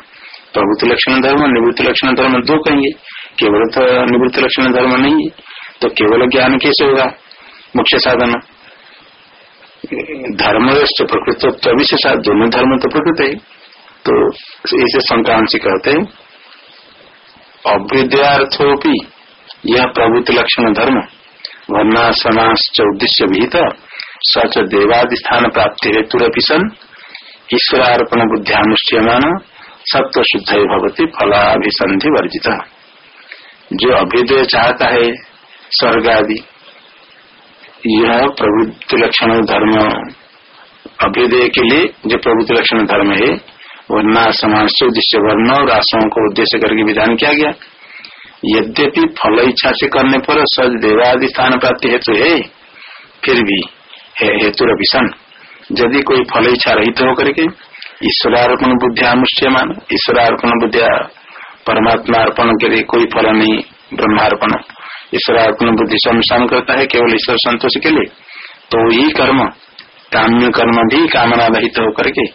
प्रभुति लक्षण धर्म, निवृत्ति लक्षण धर्म दो कहेंगे। केवल तो निवृत्ति लक्षण धर्म नहीं है तो केवल ज्ञान कैसे होगा? मुख्य साधन। धर्म प्रकृत तो विशेष दोनों धर्म तो प्रकृत है। तो इसे संक्रांति कहते हैं। अभ्युदयार्थोपि यह प्रभुति लक्षण धर्म वर्णाश्रमाश्च उद्देश्य विहित सच देवादि स्थान प्राप्ति हेतु सन, ईश्वरार्पण बुद्धियानुष्ठ्यमान सत्व शुद्ध भवती फलाभिसंधि वर्जित। जो अभ्युदय चाहता है स्वर्ग आदि यह प्रवृत्ति लक्षण धर्म अभ्युदय के लिए जो प्रवृत्ति लक्षण धर्म है वर्णाश्रमान से उद्देश्य, वर्ण और आश्रम को उद्देश्य करके विधान किया गया। यद्यपि फल इच्छा से करने पर सज देवादि स्थान प्राप्ति हेतु है फिर भी हेतु रभिशन यदि कोई फल इच्छा रहित होकर के ईश्वरार्पण बुद्धिया अनुष्ठ्यमान ईश्वरार्पण बुद्धिया परमात्मा अर्पण के लिए कोई फल नहीं, ब्रह्मार्पण। ईश्वरार्पण बुद्धि सम्मान करता है केवल ईश्वर संतोष के लिए। तो ही कर्म, काम्य कर्म भी कामना रहित होकर के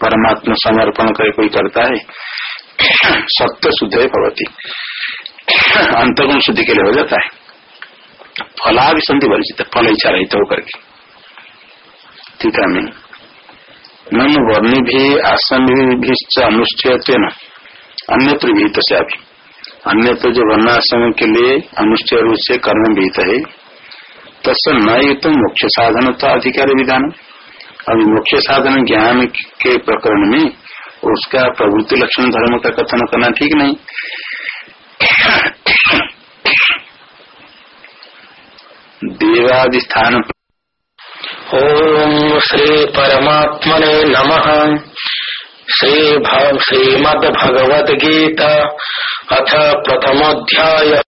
परमात्मा समर्पण कर कोई करता है। सत्य शुद्ध भवती। अंतगुण शुद्धि के लिए हो जाता है। फला भी संधि वर्जित फल इच्छा रहित होकर के। ठीक है नहीं वर्णी भी, आसन भी अनुष्ठित न। अन्यत्र विहित से अभी। अन्यत्र जो वर्णाश्रम के लिए अनुष्ठेय रूप से कर्म विहित है तस् न ये तो मुख्य साधन तो अधिकार विधान। अभी मुख्य साधन ज्ञान के प्रकरण में उसका प्रवृत्ति लक्षण धर्म का कथन करना ठीक नहीं। देवादिस्थान। ओम श्री परमात्मने नमः। श्री श्रीमद्भगवद गीता अथ प्रथमोध्याय।